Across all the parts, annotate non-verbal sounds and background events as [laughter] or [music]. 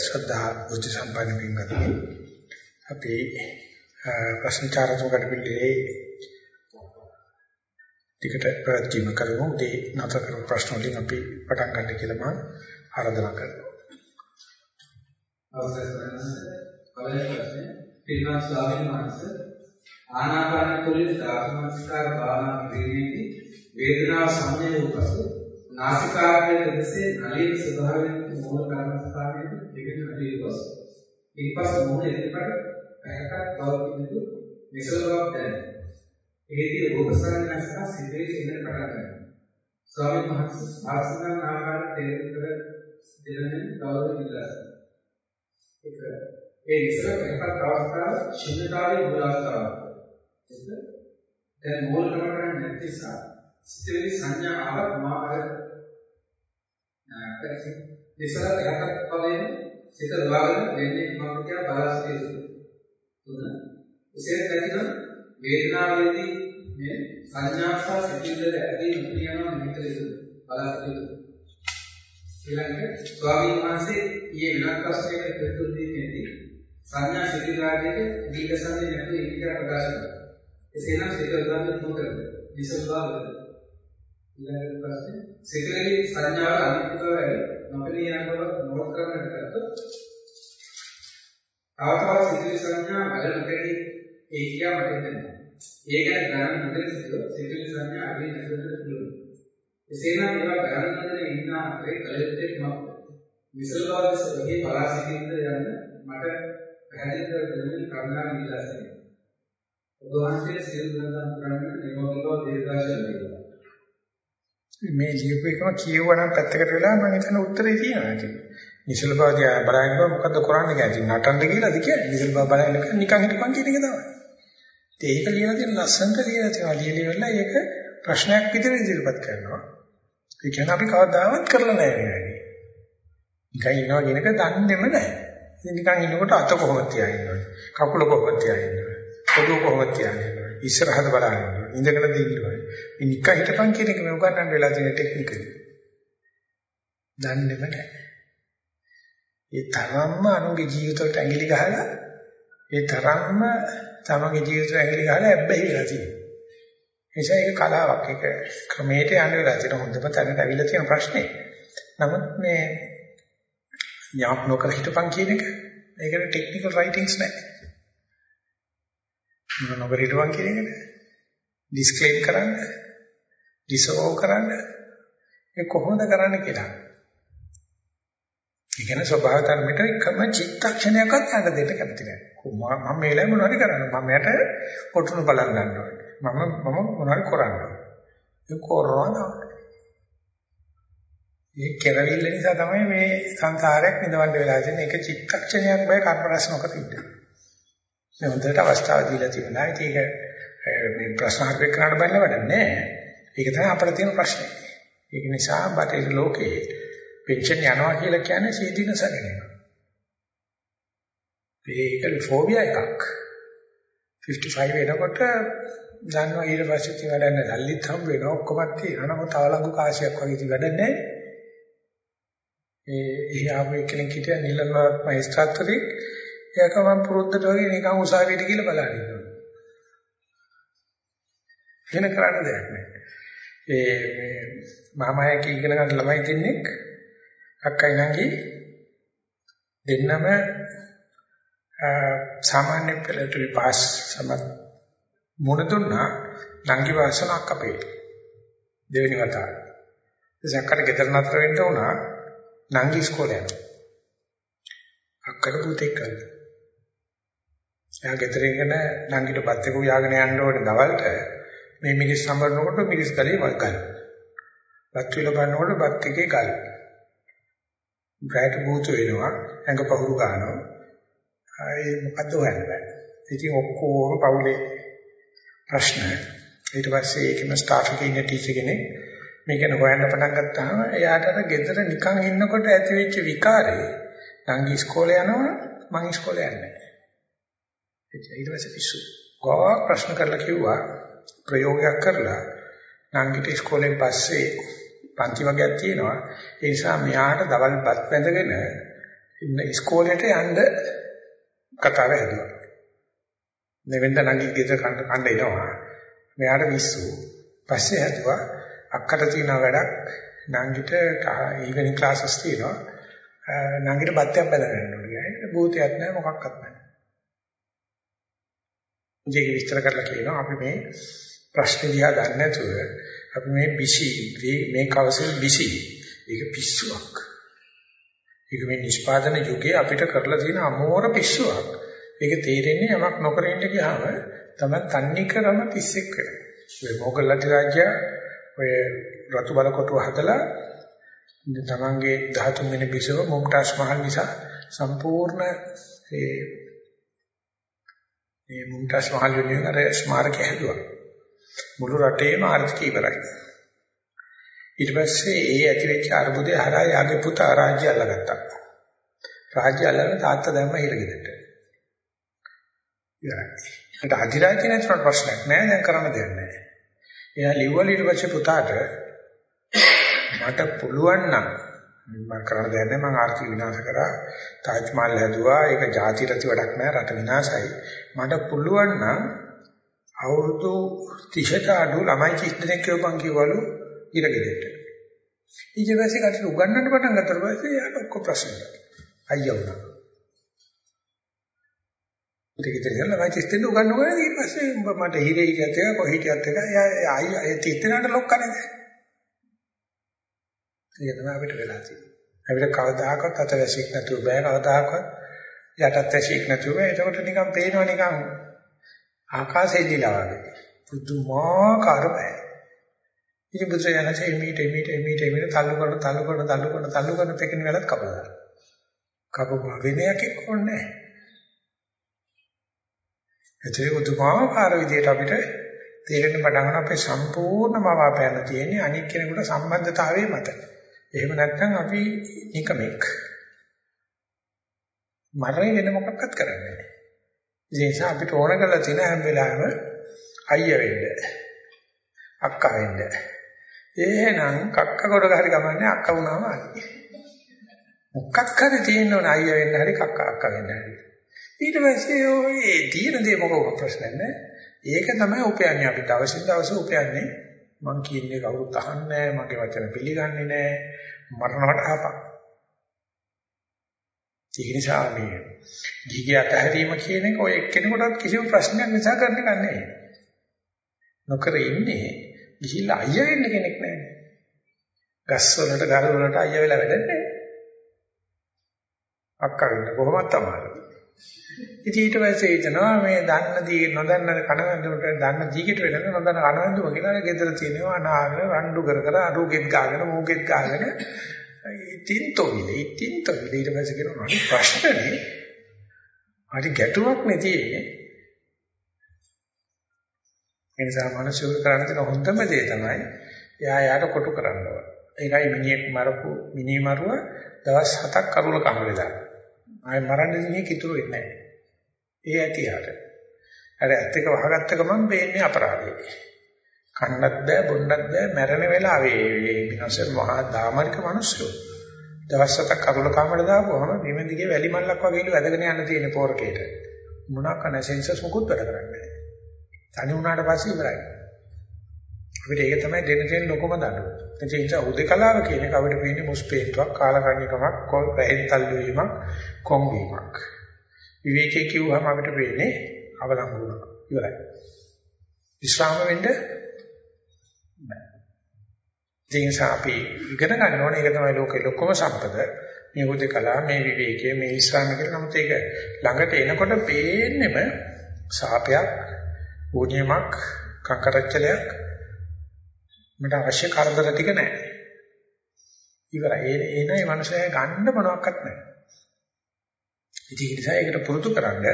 ශ්‍රද්ධා බුද්ධ සම්පන්න පින්වත්නි අපි ප්‍රශ්න චාරතුකට පිළිලේ ටිකට ප්‍රතිම කරමු. ඒ නැතර කරන ප්‍රශ්න වලින් අපි පටන් ගන්න කියලා මම ආරාධනා කරනවා. අවසරයි පළවෙනි ප්‍රශ්නේ. පින්වත් ස්වාමීන් වහන්සේ ආනාපාන කුලිත ධාතුමස්කාර භාවනා කිරීමේදී වේදනාව සංයම වූ පසු නාසිකාග්‍රයේ දෙසේ නලින් ස්වභාවයෙන් මූල කර්මස්ථානයේ දෙකෙන් නදී ගොස් ඊපසු මොහොත එතකොට පැයකට පවතිනු නිසල බවක් දැනේ. ඒදී රූප සංඥා සහ සිතේ සිඳන පටන් ගන්නවා. ස්වාමීන් වහන්සේ ආසනන ආකාර තේරුම් කර දෙන්නේ කවුරුද ඉල්ලස්. ඒක ඒ නිසල පැයකට අවස්ථාව ශුන්‍යතාවයේ මුල අවස්ථාවක්. දැන් මූල කර්මයන් නැති නිසා සිතේ සංඥා ආවත් මා අර නිසල පැයකට පවෙන සිත ලබාගෙන දෙන්නේ මම කියලා බලා සිටිනවා. තුන එසේ නැතිනම් වේදනාවේදී මේ සංඥා සහ සිතිවිල්ල ඇදී නියම නිතර බලා සිටිනවා. ඊළඟට ස්වාමීන් වහන්සේ ඊයේ වෙනත් ප්‍රශ්නයකට පිළිතුරු දීමේදී සංඥා සිතිවිල්ලාගේ දීර්ඝසන්දේ නැතුව ඉන්දියා ප්‍රකාශ කළා. එසේනම් සිත උදාහරණ මොකද? විසල්වාද. ඊළඟ ප්‍රශ්නේ සිතිවිලි සංඥාව අනිත්‍යව වැඩි නොපෙනී යන බව නෝට් කරන්නට ගත්තොත් තව තවත් සිතිවිලි සංඥා වැඩ නොකරී ඒ කියා මට හිතෙනවා. ඒ ගැන ගණන් නොකර සිටියොත් සිතිවිලි සංඥා අඩුවෙන් නැසෙන්නට පුළුවන්. එසේනම් ඒවා ගණන් නොකර ඉන්න අපේ කලියුත්තේ මොකක්ද? විසල්වාදස වගේ බලා සිටින්න යන මට පැහැදිලි කර දෙන්න කරුණාවෙන් ඉල්ලා සිටිනවා. ඔබ වහන්සේ සියලු දන්දම් කරන්න නිරෝධීව දීර්ඝාෂ ලැබේවා. මේ ලියපු එකම කියවනම් පැත්තකට වෙලා මම හිතන උත්තරේ තියෙනවා ඒක. නිසල බව දිහා බලනකොට මොකද්ද කරන්න කියන්නේ? නටන්න කියලාද කියන්නේ? නිසල බව බලනකොට නිකන් හිටපන් කියන එක තමයි. ඒක ලියලා තියෙන ලස්සනට ලියලා තියෙනවා. ලියලා ඉවරලා ඒක ප්‍රශ්නයක් විදිහට ඉදිරිපත් කරනවා. ඒ කියන්නේ අපි කවදාවත් කරලා නැහැ මේ නිකන් ඉන්නවා කියන එක දන්නේම නැහැ. ඉතින් නිකන් ඉන්නකොට අත කොහොමද තියාගන්නේ? කකුල කොහොමද තියාගන්නේ? පොළොව කොහොමද තියාගන්නේ? ඉස්සරහට බලන්න ඉඳගෙන දින්නවා. මේ නිකන් හිටපන් කියන එක මේ උගන්නන්න වෙලා තියෙන ටෙක්නිකලි. දන්නේම නැහැ. ඒ තරම්ම අනුගේ ජීවිතවලට ඇඟිලි ගහලා ඒ තරම්ම තමගේ ජීවිතයට ඇඟිලි ගහලා හැබැයි වෙලා තියෙනවා. එනිසා ඒක කලාවක්. ඒක ක්‍රමයට යන්න වෙලා තියෙන හොඳම තැනට අවිලා තියෙන ප්‍රශ්නේ. නමුත් මේ යාප් නොකර හිටපන් කියන එක ඒකට ටෙක්නිකල් රයිටින්ග්ස් නැහැ. මොන නොකර හිටපන් කියන එකට ඩිස්ක්ලේම් කරන්න, ඩිසෝව් කරන්න ඒ කොහොමද කරන්න කියලා. ඒ කියන්නේ ස්වභාව ධර්මයට එකම චිත්තක්ෂණයක්වත් යන්න දෙන්න කැමති නැහැ. මම මේ වෙලාවේ මොනවද කරන්නේ? මම යට කොටුන බලන් ගන්න ඕනේ. මම මම මොනවද කරන්නේ? ඒ කරනවා. මේ කෙරවිල්ල නිසා තමයි මේ සංසාරයක් නිදවන්න වෙලා තියෙන්නේ. ඒක චිත්තක්ෂණයක් බය කර්ම රැස් නොකර ඉන්න. මේ හොඳට අවස්ථාව දීලා තිබුණා. ඒක මේ ප්‍රශ්න අහන්න කරන්න බෑ වැඩ නැහැ. ඒක තමයි අපිට තියෙන ප්‍රශ්නේ. ඒක නිසා බටහිර ලෝකයේ පෙන්ෂන් යනවා කියලා කියන්නේ සීදීනස ගැනීම. ඒක ෆෝබියා එකක්. 55 වෙනකොට දන්නවා ඊට පස්සේ ඉතින් වැඩ නැහැ. සල්ලිත් හම් වෙනවා ඔක්කොමත් තියෙනවා. නමුත් අවලංගු කාසියක් වගේ ඉතින් වැඩ නැහැ. ඒ එහි ආපු එකෙක් හිටියා නිලන්වත් මහේස්ත්‍රාත්වරේ. එයාක මම පුරුද්දට වගේ නිකන් උසාවියට ගිහලා බලන්න ඉන්නවා. වෙන කරන්න දෙයක් නැහැ. ඒ මහාමායක ඉගෙන ගන්න ළමයි දෙන්නෙක් අක්කයි නංගි දෙන්නම සාමාන්‍ය පෙළට විපාස් සමත් මොන දුන්නා නංගි වාසන අක්කපේ දෙවෙනි වතාව. ඉතින් ගෙදර නතර වෙන්න උනා නංගි ඉස්කෝලේ යනවා. අක්කට පුතෙක් කරලා. එයා ගෙදර ඉගෙන නංගිට බත් එක උයාගෙන යන්න ඕනේ දවල්ට මේ මිනිස් සම්බරනකොට මිනිස් ගලේ වල් ගන්න. බත් විල බලනකොට බත් එකේ ගල්. ගෑට භූත වෙනවා ඇඟ පහුරු ගන්නවා. ඒ මොකද්ද හොයන්නේ. ඉතින් ඔක්කොම පවුලේ ප්‍රශ්න. ඊට පස්සේ ඒකම ස්ටාෆ් එකේ ඉන්න ටීචර් කෙනෙක් මේක හොයන්න පටන් ගත්තාම එයාට අර ගෙදර නිකන් ඉන්නකොට ඇති වෙච්ච විකාරේ නංගි ඉස්කෝලේ යනවා මං ඉස්කෝලේ යන්නේ නැහැ. ඊට පස්සේ පිස්සු. ගොඩක් ප්‍රශ්න කරලා කිව්වා ප්‍රයෝගයක් කරලා නංගිට ඉස්කෝලෙන් පස්සේ පන්ති වගේක් තියෙනවා. ඒ නිසා මෙයාට දවල් බත් බැඳගෙන ඉන්න ඉස්කෝලේට යන්න කතාව හැදුවා. නෙවෙන්ද නංගි ගෙදර කන්න කන්න එනවා. මෙයාට විශ්සු. පස්සේ හැදුවා අක්කට තියෙන වැඩක් නංගිට ඊගනි ක්ලාසස් තියෙනවා. නංගිට බත්යක් බැලගන්න ඕනේ. ඒක භූතයක් නෑ මොකක්වත් නෑ. ජීවි විස්තර කරලා කියනවා අපි මේ ප්‍රශ්න දිහා ගන්න නැතුව අපි මේ බිසි මේ කවසෙල් බිසි ඒක පිස්සුවක්. ඒක මේ නිෂ්පාදන යුගයේ අපිට කරලා තියෙන අමෝර පිස්සුවක්. ඒක තේරෙන්නේ යමක් නොකර ඉන්න ගියාම තමයි තන්නේ කරම පිස්සෙක් වෙනවා. මේ මොගල් අධිරාජ්‍ය ඔය රතු බල කොටුව හදලා තමන්ගේ 13 වෙනි බිසව මුම්තාස් මහල් නිසා සම්පූර්ණ ඒ මේ මුම්තාස් මහල් වෙනුවෙන් අර ස්මාරකය හැදුවා. මුළු රටේම ආර්ථික ඉවරයි. ඊට පස්සේ ඒ ඇතිවෙච්ච අරුබුදේ හරහා යාගේ පුතා රාජ්‍ය අල්ලගත්තා. රාජ්‍ය අල්ලගෙන තාත්තා දැම්ම හිරගෙදරට. ඉවරයි. ඒකට අධිරාජ්‍ය නැතුනට ප්‍රශ්නයක් නෑ දැන් කරන්න දෙයක් නෑ. එයා ලිව්වල ඊට පස්සේ පුතාට මට පුළුවන් නම් මම කරන්න දෙයක් නෑ මම ආර්ථික විනාශ කරා තාජ් මහල් හැදුවා ඒක ಜಾති රති වැඩක් නෑ රට විනාශයි මට පුළුවන් නම් අවුරුදු 30ට අඩු ළමයි කිස් දෙනෙක් කියවපන් කිව්වලු ඉරගෙදරට. ඊට පස්සේ කටට උගන්නන්න පටන් ගත්තට පස්සේ යාට ඔක්කොම ප්‍රශ්න. අයියා වුණා. ටික ටික ඉඳලා මම චිස්තෙන් උගන්නනවා ඊට පස්සේ උඹ මට හිරේ කියතේ කොහේ කියත් එක අයියා ඒ තිත්තනට ලොක්කනේ දැන්. ඒක තමයි අපිට වෙලා තියෙන්නේ. අපිට කවදාකවත් අතවැසියක් නැතුව බෑ කවදාකවත් යටත් වැසියක් නැතුව බෑ. ඒකට නිකන් පේනවා නිකන් ආකාශෙ දිලා වගේ. පුදුමාකාර බෑ. ඉතින් බුදුසයන්සේ එමීට එමීට එමීට එමීට තල්ලු කරන තල්ලු කරන තල්ලු කරන තල්ලු කරන පෙකින වෙලත් කපලා. කපපුවා විනයක් එක්කොන්නේ නැහැ. ඒකේ උතුමාකාර විදියට අපිට තේරෙන්න පටන් ගන්න අපේ සම්පූර්ණ මවාපෑම තියෙන්නේ අනික් කෙනෙකුට සම්බන්ධතාවයේ මත. එහෙම නැත්නම් අපි නිකමෙක්. මරණය වෙන මොකක්වත් කරන්නේ නැහැ. ඒ නිසා අපිට ඕන කරලා තියෙන හැම වෙලාවෙම අයියා වෙන්න. අක්කා වෙන්න. එහෙනම් කක්ක කොට හරි ගමන්නේ අක්කා වුණාම හරි. මොකක් හරි තියෙන්න ඕන අයියා වෙන්න හරි කක්ක අක්කා වෙන්න හරි. ඊට පස්සේ ඔය තියෙන දේ මොකක් ප්‍රශ්නයක් නැහැ. ඒක තමයි උපයන්නේ අපි දවසින් දවස උපයන්නේ. මං කියන්නේ කවුරුත් අහන්නේ නැහැ, මගේ වචන පිළිගන්නේ නැහැ. මරණවට ආපක්. ඒ නිසා මේ ගිහිය අතහැරීම කියන එක ඔය එක්කෙනෙකුටත් කිසිම ප්‍රශ්නයක් නිසා කරන්න එක නෙවෙයි. නොකර ඉන්නේ ගිහිල්ලා අයියා වෙන්න කෙනෙක් නැහැ. ගස් වලට ගල් වලට අයියා වෙලා වැඩන්නේ. අක්කා වෙන්න කොහොමද තමයි. ඉතින් ඊට පස්සේ හිතනවා මේ දන්න දී නොදන්න කණවැන්දුමට දන්න දීකට වෙනද නොදන්න කණවැන්දුම කියලා ගෙදර තියෙනවා අනාගෙන රණ්ඩු කර කර අරුගෙත් ගාගෙන මූගෙත් ගාගෙන ඉතින් තොවිල ඉතින් තොවිල ඊට පස්සේ කියනවා අනිත් ප්‍රශ්නේ හරි ගැටුමක් නේ තියෙන්නේ ඒ නිසා මිනිස්සු කරන්න තියෙන හොඳම දේ තමයි එයා යාට කොටු කරන්න ඕන. ඒකයි මිනිහෙක් මරපු මිනි මරුව දවස් 7ක් කරුල කම වෙලා. ආයෙ මරන්න දිනේ කිතුරු වෙන්නේ නැහැ. ඒ ඇති යාට. අර ඇත්ත එක වහගත්ත ගමන් වෙන්නේ අපරාධය. කන්නත් බෑ බොන්නත් බෑ මැරෙන වෙලාවේ මේ මිනිස්සු මහා දාමරික මිනිස්සු. දවස් 7ක් කරුල කමකට දාපුවම බිම දිගේ වැලි මල්ලක් වගේ ඉලු වැදගෙන යන්න තියෙන පෝරකේට. මොනක් කන සෙන්සස් මොකුත් වැඩ කරන්නේ නැහැ. තනි වුණාට පස්සේ ඉවරයි. අපිට ඒක තමයි දෙන්න තියෙන ලොකම දඬුවම. ඒ නිසා උදේකලාව කියන එක අපිට පේන්නේ මුස්පේන්තුවක්, කාලකන්නිකමක්, රැහෙන් තල්ලු වීමක්, කොම් වීමක්. විවේකයේ කිව්වම අපිට පේන්නේ අවලංගු වුණා. ඉවරයි. විශ්‍රාම වෙන්න බෑ. ඒ නිසා අපි ඉගෙන ගන්න ඕනේ ඒක තමයි ලෝකේ ලොකම සම්පත. මේ උදේකලාව, මේ විවේකයේ, මේ විශ්‍රාම කියලා නමුත් ඒක ළඟට එනකොට පේන්නේම සාපයක් ඕනියමක් කකරච්චලයක් මට අවශ්‍ය කරදර ටික නැහැ. ඉවරයි. ඒ එන ඒ මනුස්සයා ගන්න මොනවත් නැහැ. ඉතින් ඒ නිසා ඒකට පුරුදු කරන්න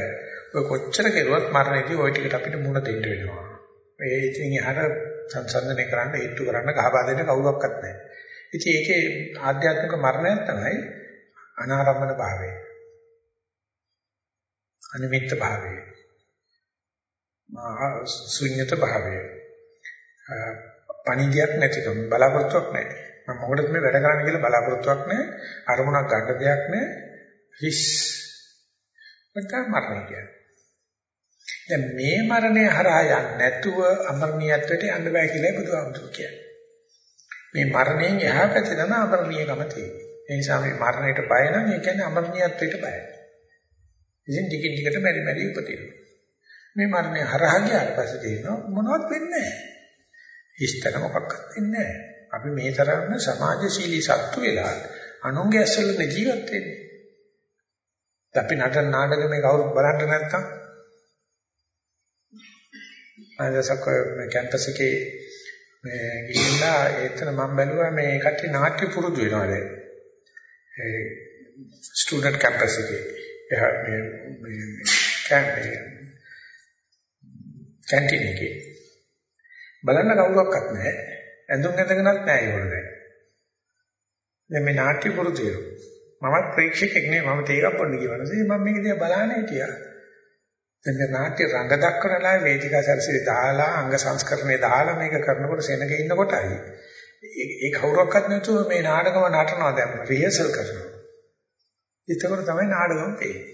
ඔය කොච්චර කෙරුවත් මරණයේදී ওই ටිකට අපිට මුණ දෙන්න වෙනවා. ඒ ඉතින් එහාට සංසන්දනය කරන්න, හේතු කරන්න, ගහපා දෙන්න කවුරක්වත් නැහැ. ඉතින් ඒකේ ආධ්‍යාත්මික මරණයක් තමයි අනාරම්භන භාවය. අනිමිත්ත භාවය. ශුන්්‍යත භාවය. පණිවිඩයක් නැතිකම බලාපොරොත්තුවක් නැහැ. මම මොකටද මේ වැඩ කරන්න කියලා බලාපොරොත්තුවක් නැහැ. අරමුණක් ගන්න දෙයක් නැහැ. හිස් මත මරණය කියන්නේ. දැන් මේ මරණය හරහා යන්නේ නැතුව අමරණීයත්වයට යන්න බෑ කියලා බුදුහාමුදුරු කියන්නේ. මේ මරණයෙන් එහා පැත්තේ තමයි අමරණීයකම තියෙන්නේ. ඒ නිසා මේ මරණයට බය නම් ඒ කියන්නේ අමරණීයත්වයට බයයි. ඉතින් ටිකින් ටිකට බැරි බැරි උපදිනවා. මේ මරණය හරහා ගියාට පස්සේ තේරෙනවා මොනවත් වෙන්නේ නැහැ. හිස්තර මොකක්වත් වෙන්නේ නැහැ. අපි මේ තරම්ම සමාජශීලී සත්තු වෙලා අනුන්ගේ ඇස්වල ජීවත් වෙන්නේ. අපි නටන නාටකමේ කවුරුත් බලන්න නැත්තම් අදසක මේ කැම්පස් එකේ මේ ගිහිල්ලා ඒතන මම බැලුවා මේ කට්ටිය නාට්‍ය පුරුදු වෙනවා දැන්. ඒ ස්ටුඩන්ට් කැම්පස් එකේ. එහා මේ මේ කැම්පේ කැන්ටින් එකේ. බලන්න කවුරක්වත් නැහැ. ඇඳුම් ඇඳගෙනත් නැහැ ඒගොල්ලෝ දැන්. දැන් මේ නාට්‍ය පුරුදු වෙනවා. මමත් ප්‍රේක්ෂකෙක් නෙවෙයි මම තේරක් පොඩ්ඩ කියවනේ. මම මේක දිහා බලන්නේ හිටියා. දැන් මේ නාට්‍ය රංග දක්වනලා වේදිකා සරසිරි දාලා අංග සංස්කරණේ දාලා මේක කරනකොට සෙනග ඉන්නකොටයි ඒ කවුරක්වත් නැතුව මේ නාටකම නටනවා දැන් රිහර්සල් කරනවා. ඒතකොට තමයි නාටකම පේන්නේ.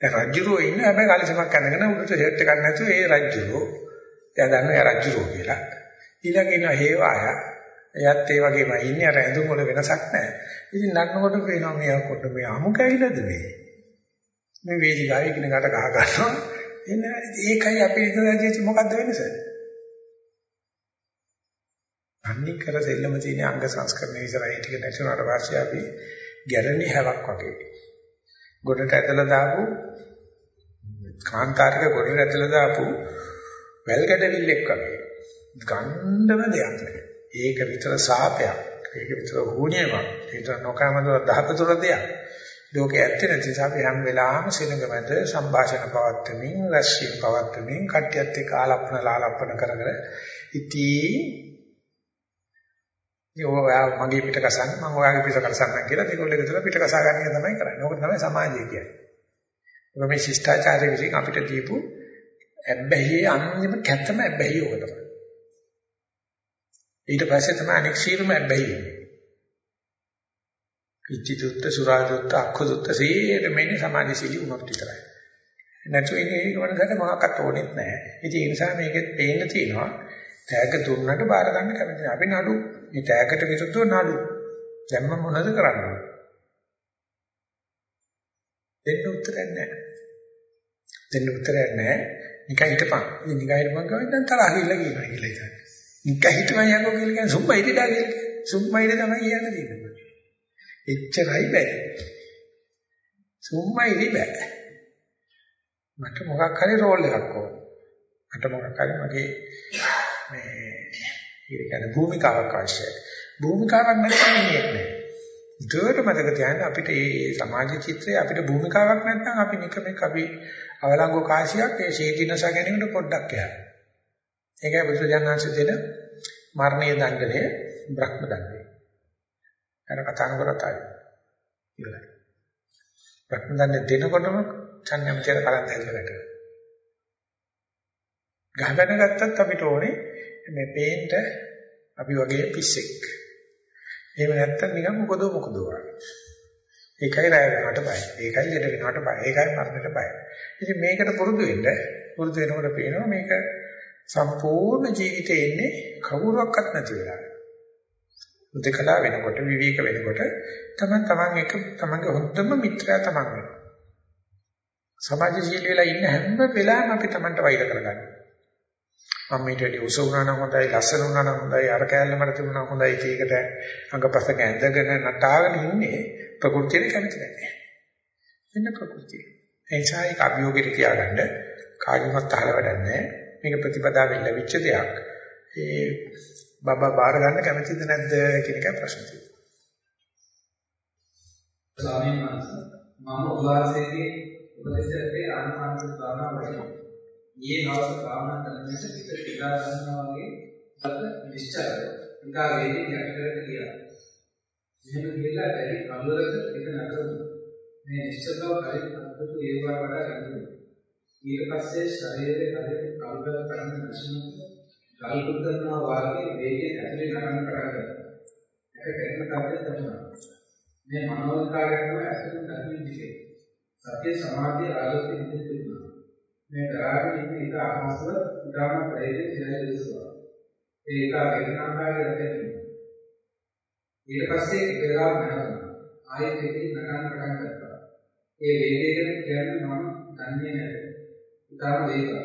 දැන් රජුරෝ ඉන්න හැබැයි කාලිසමක් අඳගෙන උඩට ෂර්ට් එකක් නැතුව ඒ රජුරෝ එයා දන්නවා එයා රජුරෝ කියලා. ඊළඟ ඉන්න හේවාය එයාත් ඒ වගේම ඉන්නේ අර ඇඳුම් වල වෙනසක් නැහැ. ඉතින් නටනකොට පේනවා මෙයා කොට මේ අමු කැවිලද මේ. මේ වේදිකාවේ ඉගෙන ගන්න ගහ ගන්නවා. එන්න ඒකයි අපි ඉඳලා මොකද්ද වෙනස? අනික් කර දෙල්ලම තියෙන අංග සංස්කරණය විතරයි ටික නැතුණාට පස්සේ අපි ගැරණි හැවක් වගේ. ගොඩට ඇදලා දාපු කාන්තාරික ගොඩට ඇදලා දාපු වැල් ගැඩවිල්ලෙක් වගේ. ගණ්ඩම දෙයක් නෑ. ඒක විතර සාපයක්. ඒක විතර හුණියමක්. ඒක නොකමද දහපතුර දෙයක්. ලෝකේ ඇත්තේ නැති නිසා අපි හැම වෙලාවෙම සිනඟ මැද සංഭാෂණ පවත්වමින් රැස්වීම පවත්වමින් කට්ටියත් එක්ක ආලප්පන ලාලප්පන කරගෙන ඉතින් යෝවා මගේ පිට කසන්න මම ඔයාගේ පිට කසන්න කියලා ඒගොල්ලෝ එකතුලා පිට කසා ගන්න එක තමයි කරන්නේ. ඕක තමයි සමාජය කියන්නේ. ඔබ මේ ශිෂ්ටාචාරය විසින් අපිට දීපු ඇබ්බැහියේ අන්තිම කැතම ඇබ්බැහිය ඕක තමයි. ඊට පස්සේ තමයි අනෙක් සියලුම ඇබ්බැහි වෙන්නේ. ඉච්ඡිතුත්ත සුරාදුත්ත අක්ඛුදුත්ත සීරෙ මෙන්නේ සමාජශීලී වුණොත් විතරයි. නැතු ඉන්නේ ඒක වනසට මොකක්වත් ඕනෙත් නැහැ. ඉතින් ඒ නිසා මේකෙත් පේන්න තියෙනවා. තෑග්ග දුන්නට බාර ගන්න කැමති නැහැ. අපි නඩු මේ තෑග්ගට විරුද්ධව නඩු. දැන් මම මොනවද කරන්නේ? දෙන්න උත්තරයක් නැහැ. දෙන්න උත්තරයක් නැහැ. නිකන් හිටපන්. ඉතින් නිකන් හිටපන් ගමන් දැන් තරහ ගිල්ල කියනවා කියලා ඉතින්. නිකන් හිටපන් යකෝ කියලා කියන්නේ සුම්මයි ඉඳලා කියලා. සුම්මයි ඉඳ තමයි කියන්න තියෙන්නේ. එච්චරයි බෑ. සුම්මයි බෑ. මට මොකක් හරි රෝල් එකක් ඕන. මට මොකක් හරි මගේ මේ ඒ කියන්නේ භූමිකාවක් අවශ්‍යයි. භූමිකාවක් නැත්නම් ඉන්නේ නැහැ. දුවට මතක තියාගන්න අපිට මේ සමාජ චිත්‍රය අපිට භූමිකාවක් නැත්නම් අපි නිකමෙක් අපි අවලංගු කාසියක් ඒ ශීතිනස ගැනීමට පොඩ්ඩක් යනවා. ඒකයි බුදුජානනාංශ දෙන මරණීය දඬනය බ්‍රහ්ම දඬනය. අර කතා කරතායි. ඉවරයි. බ්‍රහ්ම දඬනය දෙනකොටම චන්‍යම්චර කරන් දෙන්නට. ගහගෙන ගත්තත් අපිට ඕනේ මේ පේන්න අපි වගේ පිස්සෙක්. එහෙම නැත්තම් නිකන් මොකද මොකද වගේ. ඒකයි රැය වෙනවට බය. ඒකයි ලෙඩ වෙනවට බය. ඒකයි මරණයට බය. ඉතින් මේකට පුරුදු වෙන්න පුරුදු වෙනකොට පේනවා මේක සම්පූර්ණ ජීවිතේ ඉන්නේ කවුරුවක්වත් නැති වෙලා. උදකලා වෙනකොට විවේක වෙනකොට තමයි තමන් එක තමන්ගේ හොඳම මිත්‍රයා තමන් වෙනවා. සමාජශීලී වෙලා ඉන්න හැම වෙලාවෙම අපි තමන්ට වෛර කරගන්නවා. මම මේට වැඩි උස වුණා නම් හොඳයි ලස්සන වුණා නම් හොඳයි අර කෑල්ල මට තිබුණා හොඳයි ඒකට අඟපසක ඇඳගෙන නටාගෙන ඉන්නේ ප්‍රകൃතියට කැමති නැහැ. එන්න ප්‍රകൃතිය. ඒ නිසා ඒක අභියෝගයට තියාගන්න කාගෙවත් අහල වැඩක් නැහැ. මේක ප්‍රතිපදාවෙන් ලැබිච්ච දෙයක්. ඒ බබා බාර ගන්න කැමතිද නැද්ද කියන එකයි ප්‍රශ්නේ තියෙන්නේ. ස්වාමීන් වහන්සේ මම උපාසකයේ උපදේශකේ ආනන්ද ස්වාමීන් වහන්සේ ඊයේ දවස් භාවනා කරනකොට පිට පිටා ගන්නවා වගේ අද නිශ්චය නිකා වේදී යටකට ගියා. එහෙම ගිහලා බැරි කලවරක එක නතරුණා. මේ නිශ්චය බව කලින් අද්දුතු ඒවා වඩා ගැඹුරුයි. ඊට පස්සේ ශරීරයේ කලින් කල්පල කරන නැෂණ ගල් කුද්දනවා වාගේ වේගයෙන් ඇතුලේ නරන කරගත්තා. ඒක කරන කද්ද තමයි. මේ මනෝවිකාරය තමයි අසුන් දකින්න විදිහේ. සතිය සමාධිය ආලෝකයේ විදිහට තිබුණා. මේ දරාගෙන ඉන්න එක අහසව උදාන ප්‍රේතේ සිරයි දෙසුවා. ඒක වේදනාකාරී රැකෙනවා. ඊට පස්සේ ඒකලා නැහුණා. ආයෙත් ඒකේ නගන්න පටන් ගත්තා. ඒ වේගයෙන් කියන්නේ මම දන්නේ නැහැ. උදාන වේගය.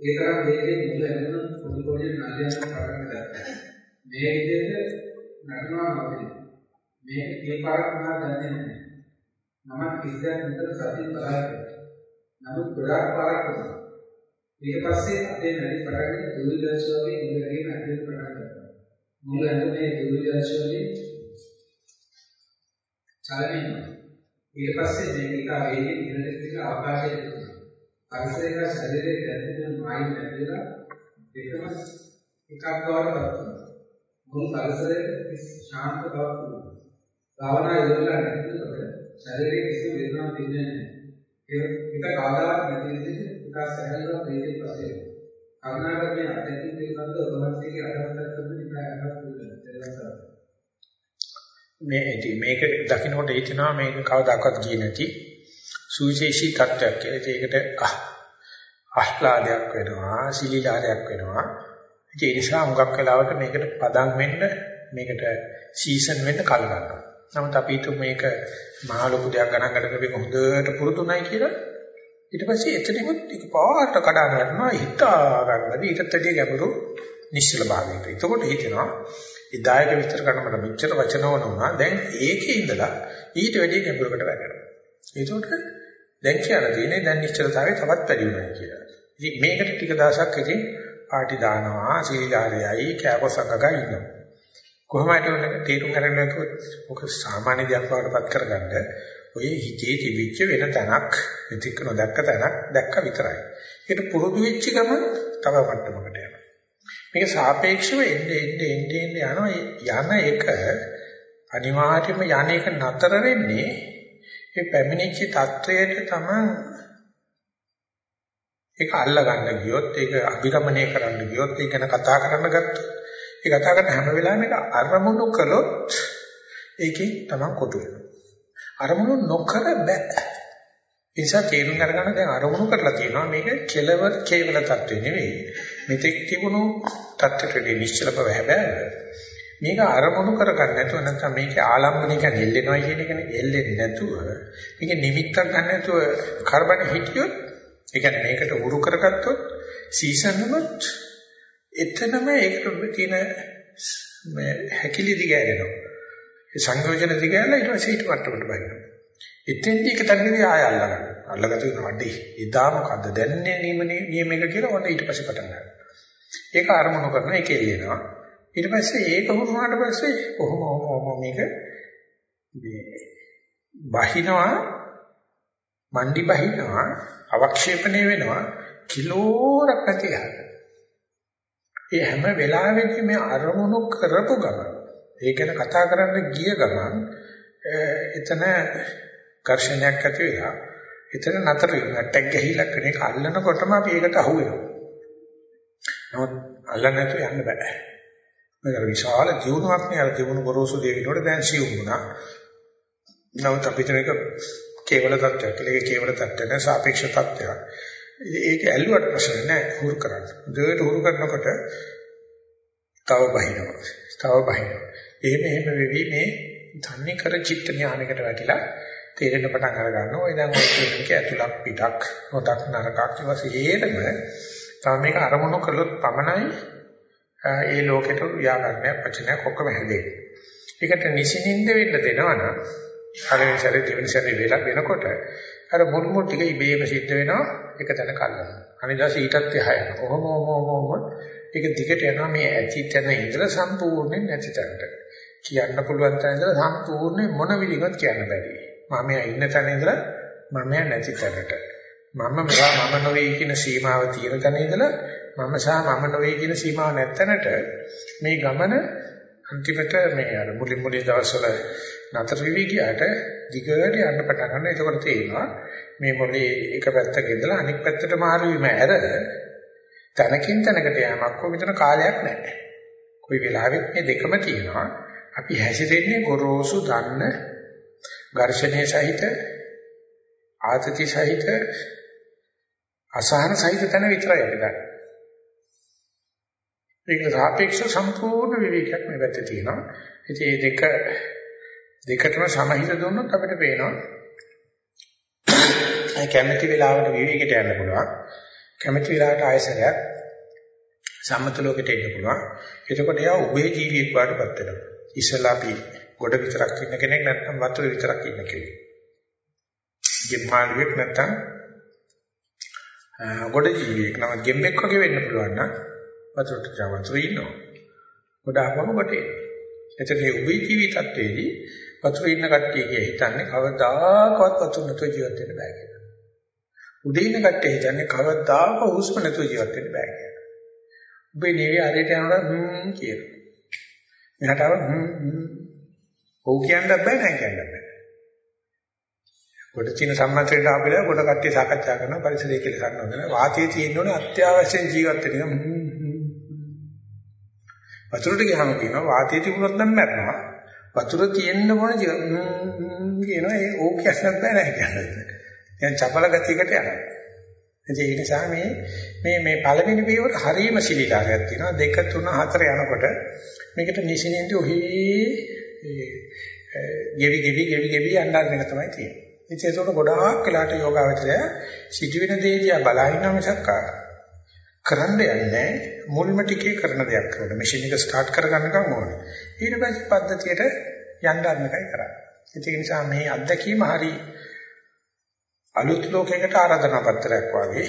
ඒ තරම් වේගයෙන් මුල ඇතුළු පොඩි පොඩි නලියන පටන් ගත්තා. මේ විදිහට නටනවා නොවේ. මේක කීපාරක් මම දන්නේ නැහැ. මම කිසියක් විතර සතිය බලාගෙන. නමුත් ගොඩාක් පාරක් වුණා. ඊට පස්සේ අපේ නැති පටන් දුවිදර්ශ වගේ ඉඳගෙන නැති පටන් ගත්තා. මුල ඇතුලේ දුවිදර්ශ වගේ චලනය ඊට පස්සේ මේක එක වේගයෙන් ඉහළට ගිහින් අවකාශයට දුන්නා. පරිසරයක ශරීරයේ දැනෙන මායින් නැතිලා දෙකම එකක් බවට පත් වුණා. මුළු පරිසරයේ ශාන්ත බවක් තිබුණා. භාවනා යොදලා නැතිකොට ශරීරයේ කිසිම වේදනාවක් තිබෙන්නේ නැහැ. ඒක කාදාවක් නැති විදිහට එක සැහැල්ලුවක් වේදේ පස්සේ. කරුණාකරනේ අධ්‍යක්ෂක පිළිබඳව ඔබවහන්සේගේ අදහසක් කරන්න ඉතා අහක් මේ මේක දකින්නකොට හිතෙනවා මේක කවදාකවත් ගියේ නැති සුවිශේෂී තත්ත්වයක් කියලා. ඒකට ආහ්ලාදයක් වෙනවා, සිලිලාරයක් වෙනවා. ඒ නිසා හුඟක් වෙලාවට මේකට පදම් වෙන්න මේකට සීසන් වෙන්න කල් ගන්නවා. නමුත් අපි හිතුව මේක මහ ලොකු දෙයක් ගණන් ගන්න අපි හොඳට පුරුදුුණයි කියලා. ඊට පස්සේ එතනිමුත් එක පාට කඩා ගන්නවා හිතා ගන්නදී ඊටත් වැඩිය ගැඹුරු නිශ්චල භාවයකට. එතකොට හිතෙනවා ඉදායක විස්තර කරන මට මෙච්චර වචන වුණා. දැන් ඒකේ ඉඳලා ඊට වැඩිය ගැඹුරකට වැටෙනවා. ඒකට දැන් කියන්න තියෙන්නේ දැන් නිශ්චලතාවය තවත් වැඩි වෙනවා කියලා. ඉතින් මේකට ටික දවසක් ඉතින් පාටි දානවා, සීලාරයයි, කෑකොසංගගා ඉන්නවා. කොහොම හරි උනක තීරු කරන්නේ නැතුව ඔක සාමාන්‍ය දෙයක් වඩපත් කරගන්න ඔය හිතේ තිබිච්ච වෙන තැනක් විතික නොදැක්ක තැනක් දැක්ක විතරයි. ඒක පුරුදු වෙච්ච ගමන් තව මට්ටමකට යනවා. මේක සාපේක්ෂව එන්නේ එන්නේ එන්නේ යනවා යන එක අනිවාර්යයෙන්ම යන එක නතර වෙන්නේ ඒ පැමිණිච්ච தත්වයට තමයි ඒක අල්ලගන්න ගියොත් ඒක අභිරමණය කරන්න ගියොත් ඒක ගැන කතා කරන්න ගත්තොත් ඒ කතා කරන හැම වෙලාවෙම ඒක අරමුණු කළොත් ඒකේ තමයි කොටු අරමුණු නොකර බෑ. ඒ නිසා තේරුම් අරගන්න දැන් අරමුණු කරලා තියෙනවා. මේක කෙලවර කේවල தත්ත්වෙ නෙවෙයි. මෙතෙක් තිබුණු தත්ත්වයට නිශ්චල බව හැබැයි මේක අරමුණු කරගන්න නැතුව නැත්නම් මේකේ ආලම්බණය කියන්නේ එල්ලෙනවා කියන එකනේ. එල්ලෙන්නේ නැතුව මේක නිමිත්තක් ගන්න නැතුව කරබන හිටියොත් ඒ කියන්නේ මේකට උරු කරගත්තොත් සීසන්නුත් එතනම ඒකට තියෙන මේ හැකිලි දිගෑරෙනවා ඒ සංයෝජන දිගෑරලා ඊට පස්සේ ඊට මට්ටමට බහිනවා. එතෙන්දී එක තැනකදී ආය අල්ලගන්න. අල්ලගත්ත නඩේ එදා මොකද්ද? දැන්නේ නියමයක කියලා ඔන්න ඊට පස්සේ පටන් ගන්නවා. ඒක අරමුණු කරන එක එළියනවා. ඊට පස්සේ ඒක හුරුනාට පස්සේ කොහොම කොහොම මේක මේ බහිනවා මණ්ඩි බහිනවා අවක්ෂේපණය වෙනවා කිලෝරක් නැති ඒ හැම වෙලාවෙදී මේ අරමුණු කරපු ගමන් ඒ ගැන කතා කරන්න ගිය ගමන් එතන ඝර්ෂණයක් ඇති වෙලා එතන නතර වෙනවා ටැග් ගහිලා කෙනෙක් අල්ලනකොටම අපි ඒකට අහු වෙනවා නමුත් අල්ලන්න නැතුව යන්න බෑ මේක විශාල ජීවුණක් නේ අර ජීවුණු ගොරෝසු දෙවිනෝට දැන් සියුම් වුණා. නමුත් අපිට මේක කේවල තත්ත්වයක් කියලා ඒක කේවල තත්ත්වයක් නෑ සාපේක්ෂ තත්ත්වයක්. ඒක ඇල්ලුවට ප්‍රශ්න නෑ හුරු කරන්න. දෙයට හුරු කරනකොට තව බහිනවා. තව බහිනවා. එහෙම එහෙම වෙවි මේ ධන්නේ කර චිත්ත ඥානයකට වැටිලා තේරෙන පටන් අර ගන්නවා. ඔය දැන් ඔය කියන්නේ ඇතුළක් පිටක් නොදක් නරකක් ඒවා සියේටම තව මේක අරමුණු කළොත් පමණයි ඒ ලෝකෙට ව්‍යාකරණයක් වචනයක් ඔක්කොම හැදෙන්නේ. ඒකට නිසින්ින්ද වෙන්න දෙනවනම් පළවෙනි සැරේ දෙවෙනි සැරේ වෙලා වෙනකොට අර මුල් මුල් ටික ඉබේම සිද්ධ වෙනවා එක තැන කල්නවා. අනිදාස ඊටත් එහා යනවා. ඔහොම ඔහොම ඔහොම ඒක දිගට යනවා මේ ඇති තැන ඉඳලා සම්පූර්ණයෙන් නැති තැනට. කියන්න පුළුවන් තැන ඉඳලා සම්පූර්ණයෙන් මොන විදිහකට කියන්න බැරි. මම ඉන්න තැන ඉඳලා මම නැති තැනට. මම මෙහා මම නොවේ කියන සීමාව තියෙන තැන ඉඳලා මම සහ මම නොවේ කියන සීමාව නැත්තනට මේ ගමන අන්තිමට මේ අර මුලින් මුලින් දවස්වල නතර වෙවි ගියාට දිගට යන්න පටන් ගන්න. එතකොට තේරෙනවා මේ මොලේ එක පැත්තක ඉඳලා අනෙක් පැත්තට මාරු වීම ඇර තනකින් තනකට යamak කොවිතර කාලයක් නැහැ. කොයි වෙලාවෙත් මේ දෙකම තියෙනවා. අපි හැසිරෙන්නේ ගොරෝසු දන්න ඝර්ෂණයේ සහිත ආතති සහිත අසහන සහිත තැන විතරයි අපි ගන්න. ඒක සාපේක්ෂ සම්පූර්ණ විවේකයක් මේ පැත්තේ තියෙනවා. ඉතින් මේ දෙක දෙකටම සමහිත දුන්නොත් අපිට පේනවා. ඒ කැමැති වෙලාවට විවේකයට යන්න පුළුවන්. කැමැති වෙලාවට ආයසරයක් සම්මත ලෝකෙට එන්න පුළුවන්. එතකොට එයා උභය ජීවියෙක් වඩපත් වෙනවා. ඉස්සලා අපි ගොඩ විතරක් ඉන්න කෙනෙක් නැත්නම් වතුර විතරක් ඉන්න කෙනෙක්. ගෙම්මාළුවෙක් නැත්නම් ගොඩ ජීවියෙක් නම් ගෙම්බෙක් වගේ වෙන්න පුළුවන් නම් වතුරට ජවතුර ඉන්නවා. ගොඩ ආවම ගොටේ. එතකොට මේ උභය ජීවි තත්වයේදී වතුර ඉන්න කට්ටිය කිය හිතන්නේ කවදාකවත් වතුර නැතුව ජීවත් වෙන්න බෑ කියලා. උඩ ඉන්න කට්ටිය හිතන්නේ කවදාකවත් හුස්ම නැතුව ජීවත් වෙන්න බෑ කියලා. ඔබේ නෙවෙයි අරයට යනකොට හ්ම් කියනවා. මෙහාට ආව හ්ම් හ්ම් ඔව් කියන්නත් බෑ නෑ කියන්නත් බෑ. කොට චින සම්මතයට ආපෙලා කොට කට්ටිය සාකච්ඡා කරනවා පරිසරය කියලා ගන්නවා. වාතයේ තියෙන්න ඕනේ අත්‍යවශ්‍ය ජීවත් වෙන්න. වතුරට ගියාම කියනවා වාතයේ තිබුණොත් නම් මැරෙනවා. වතුර තියෙන්න ඕන ජීවත් කියනවා ඒ ඕක කියන්නත් බෑ නෑ කියන්නේ. දැන් චපල ගතියකට යනවා. ඒ නිසා මේ මේ මේ පළවෙනි පියවර හරීම සිලිලාරයක් තියෙනවා. දෙක තුන හතර යනකොට මේකට නිසින්ින්ද ඔහි ගෙවි ගෙවි ගෙවි ගෙවි යන්න එක තමයි තියෙන්නේ. ඉතින් ඒක ගොඩාක් වෙලාට යෝගාවචරය සිදුවෙන දේ දිහා බලහින්න මිසක් කරන්න යන්නේ මුල්ම ටිකේ කරන දෙයක් කරන මැෂින් එක ස්ටාර්ට් කරගන්නකම් ඕනේ. ඊට පස්සේ පද්ධතියට යන්න ගන්න එකයි කරන්නේ. ඒක නිසා මේ අත්දැකීම හරි අලුත් ලෝකයකට ආරාධනා පත්‍රයක් වගේ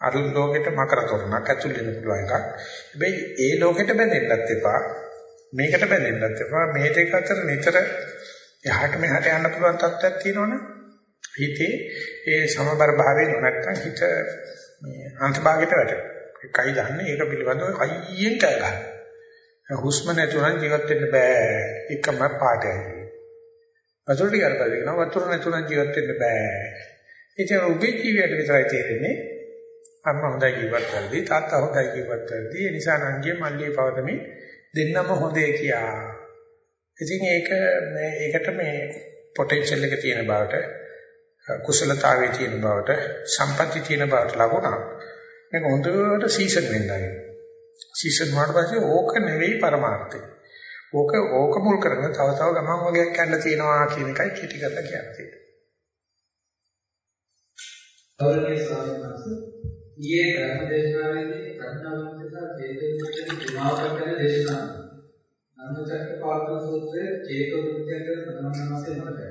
අලුත් ලෝකෙට මකර තොරණක් ඇතුල් වෙන්න පුළුවන් එකක්. හැබැයි ඒ ලෝකෙට බැඳෙන්නත් එපා. මේකට බැඳෙන්නත් එපා. මේ දෙක අතර නිතර එහාට මෙහාට යන්න පුළුවන් තත්ත්වයක් තියෙනවනේ. හිතේ ඒ සමබර භාවය නැත්තම් හිත මේ අන්තභාගයට වැටෙනවා. එකයි දන්නේ ඒක පිළිබඳව කයියෙන් කෑ ගන්න. හුස්ම නැතුණන් ජීවත් වෙන්න බෑ. එකම පාඩයයි. වතුර ටික අරගෙන කියනවා වතුර නැතුණන් ජීවත් වෙන්න බෑ. ඉතින් ඔබේ ජීවිතයට විතරයි තේරෙන්නේ. අම්මා හොඳයි ජීවත් කරදී තාත්තා හොඳයි ජීවත් කරදී ඒ නිසා නංගිය මල්ලියේ පවතමි දෙන්නම හොඳේ කියා. ඉතින් ඒක මේ ඒකට මේ පොටෙන්ෂල් එක තියෙන බවට කුසලතාවයේ තියෙන බවට සම්පatti තියෙන බවට ලකුණක්. මේක හොඳට සීසන් වෙන්නයි. සීසන් වුණාට පස්සේ ඕක නෙවෙයි පරමාර්ථය. ඕක ඕක මුල් කරගෙන තව තව ගමන් වගේක් යන්න තියෙනවා කියන එකයි කිටි කරලා කියන්නේ. ගෞරවනීය ස්වාමීන් වහන්සේ ඊයේ ධර්ම දේශනාවේදී ප්‍රඥාවන්තතා චේතෝවිමුක්තිය පුරාවටන දේශනාව. ධම්මචක්කපවත්තන සූත්‍රයේ චේතෝවිමුක්තිය ගැන ප්‍රධාන වශයෙන් මතකයි.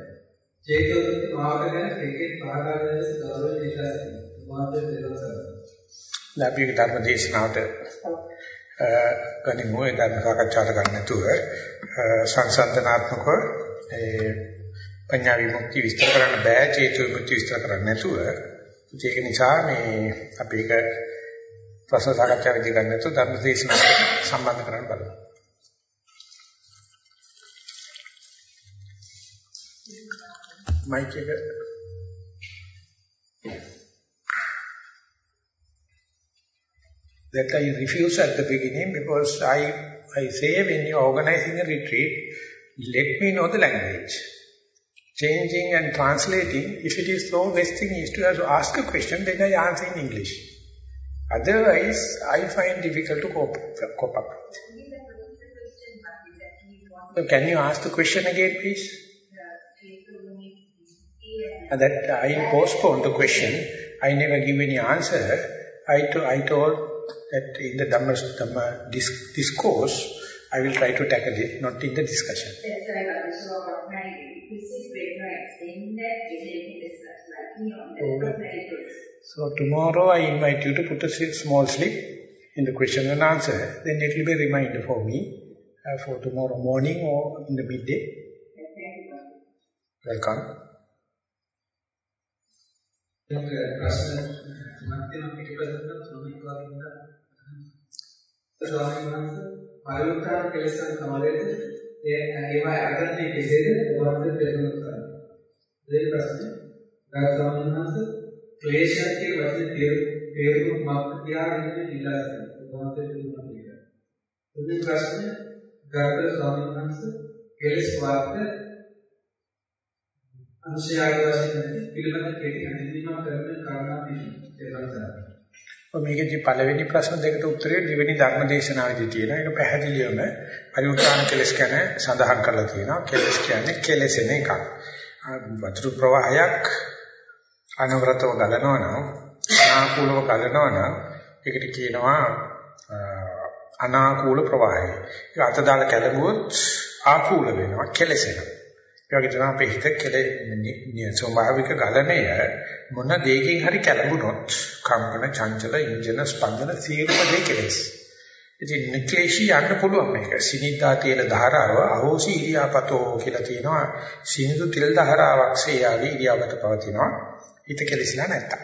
චේතෝවිමුක්ති මාර්ග ගැන ක්‍රිකට් පාඩාගෙන ගෞරවයෙන් ඉල්ලා සිටිනවා. මාතෘ දෙවසර. ලැබී ධර්ම දේශනාවට ගනිමු ඒ ධර්ම සාකච්ඡාට ගන්න නැතුව සංසන්දනාත්මකව ඒ පඤ්ඤා විමුක්ති විස්තර කරන්න බෑ චේතු විමුක්ති විස්තර කරන්න නැතුව ඒක නිසා මේ අපි ඒක ප්‍රශ්න සාකච්ඡාවේදී ගන්න නැතුව ධර්ම දේශනාවට සම්බන්ධ කරන්න බලමු. මයික් එක that I refuse at the beginning because I, I say when you are organizing a retreat, let me know the language. Changing and translating, if it is so wasting is to, ask a question, then I answer in English. Otherwise, I find difficult to cope, cope up So can you ask the question again, please? Uh, that I postponed the question. I never give any answer. I, to, I told that in the Dhamma, Dhamma discourse, I will try to tackle it, not in the discussion. That's that, discuss like me on. So tomorrow I invite you to put a small slip in the question and answer. Then it will be a reminder for me uh, for tomorrow morning or in the midday. Welcome. Thank you. ස්වාමීන් වහන්සේ පරිඋත්තරන කෙලෙසන් කමලේද ඒ ඒවා අගන්නේ කෙසේද වර්ධ දෙන්නත් කරන්නේ දෙක ප්‍රශ්නේ ගරු ස්වාමීන් වහන්සේ ක්ලේශයේ වශයෙන් තේරුම් මක් තියාගෙන ඉලා සිටිනවා වර්ධ දෙන්නා දෙක ප්‍රශ්නේ ගරු ස්වාමීන් වහන්සේ කෙලෙස් වර්ධ අනුශයාය වශයෙන් පිළිබඳ කෙටි හැඳින්වීමක් කරන කාරණා තියෙනවා. මේකේදී පළවෙනි ප්‍රශ්න දෙකට උත්තරේ දෙවෙනි ධර්ම දේශනාවේදී තියෙනවා. ඒක පැහැදිලිවම පරිඋත්ථාන කෙලස් ගැන සඳහන් කරලා තියෙනවා. කෙලස් කියන්නේ කෙලෙසෙන එකක්. වතුරු ප්‍රවාහයක් අනවරතව ගලනවා නම් අනාකූලව ගලනවා නම් ඒකට කියනවා අනාකූල ප්‍රවාහය. ඒක අත දාලා කැළඹුවොත් ආකූල වෙනවා කෙලෙසෙනවා. ඒ වගේ තමයි අපේ හිත කෙලෙ ස්වභාවික ගලණය මොන දෙයකින් හරි කැළඹුණොත් කම්පන චංචල ඉන්ජන ස්පන්දන සියලුම දේ කෙලෙස්. ඉතින් නික්ලේශී යන්න පුළුවන් මේක. සිනිතා තේල ධාරාව අහෝසි ඉරියාපතෝ කියලා තියෙනවා. සිනිදු තෙල් ධාරාවක් සේ ඉරියාපත පවතිනවා. හිත කෙලෙසිලා නැත්තම්.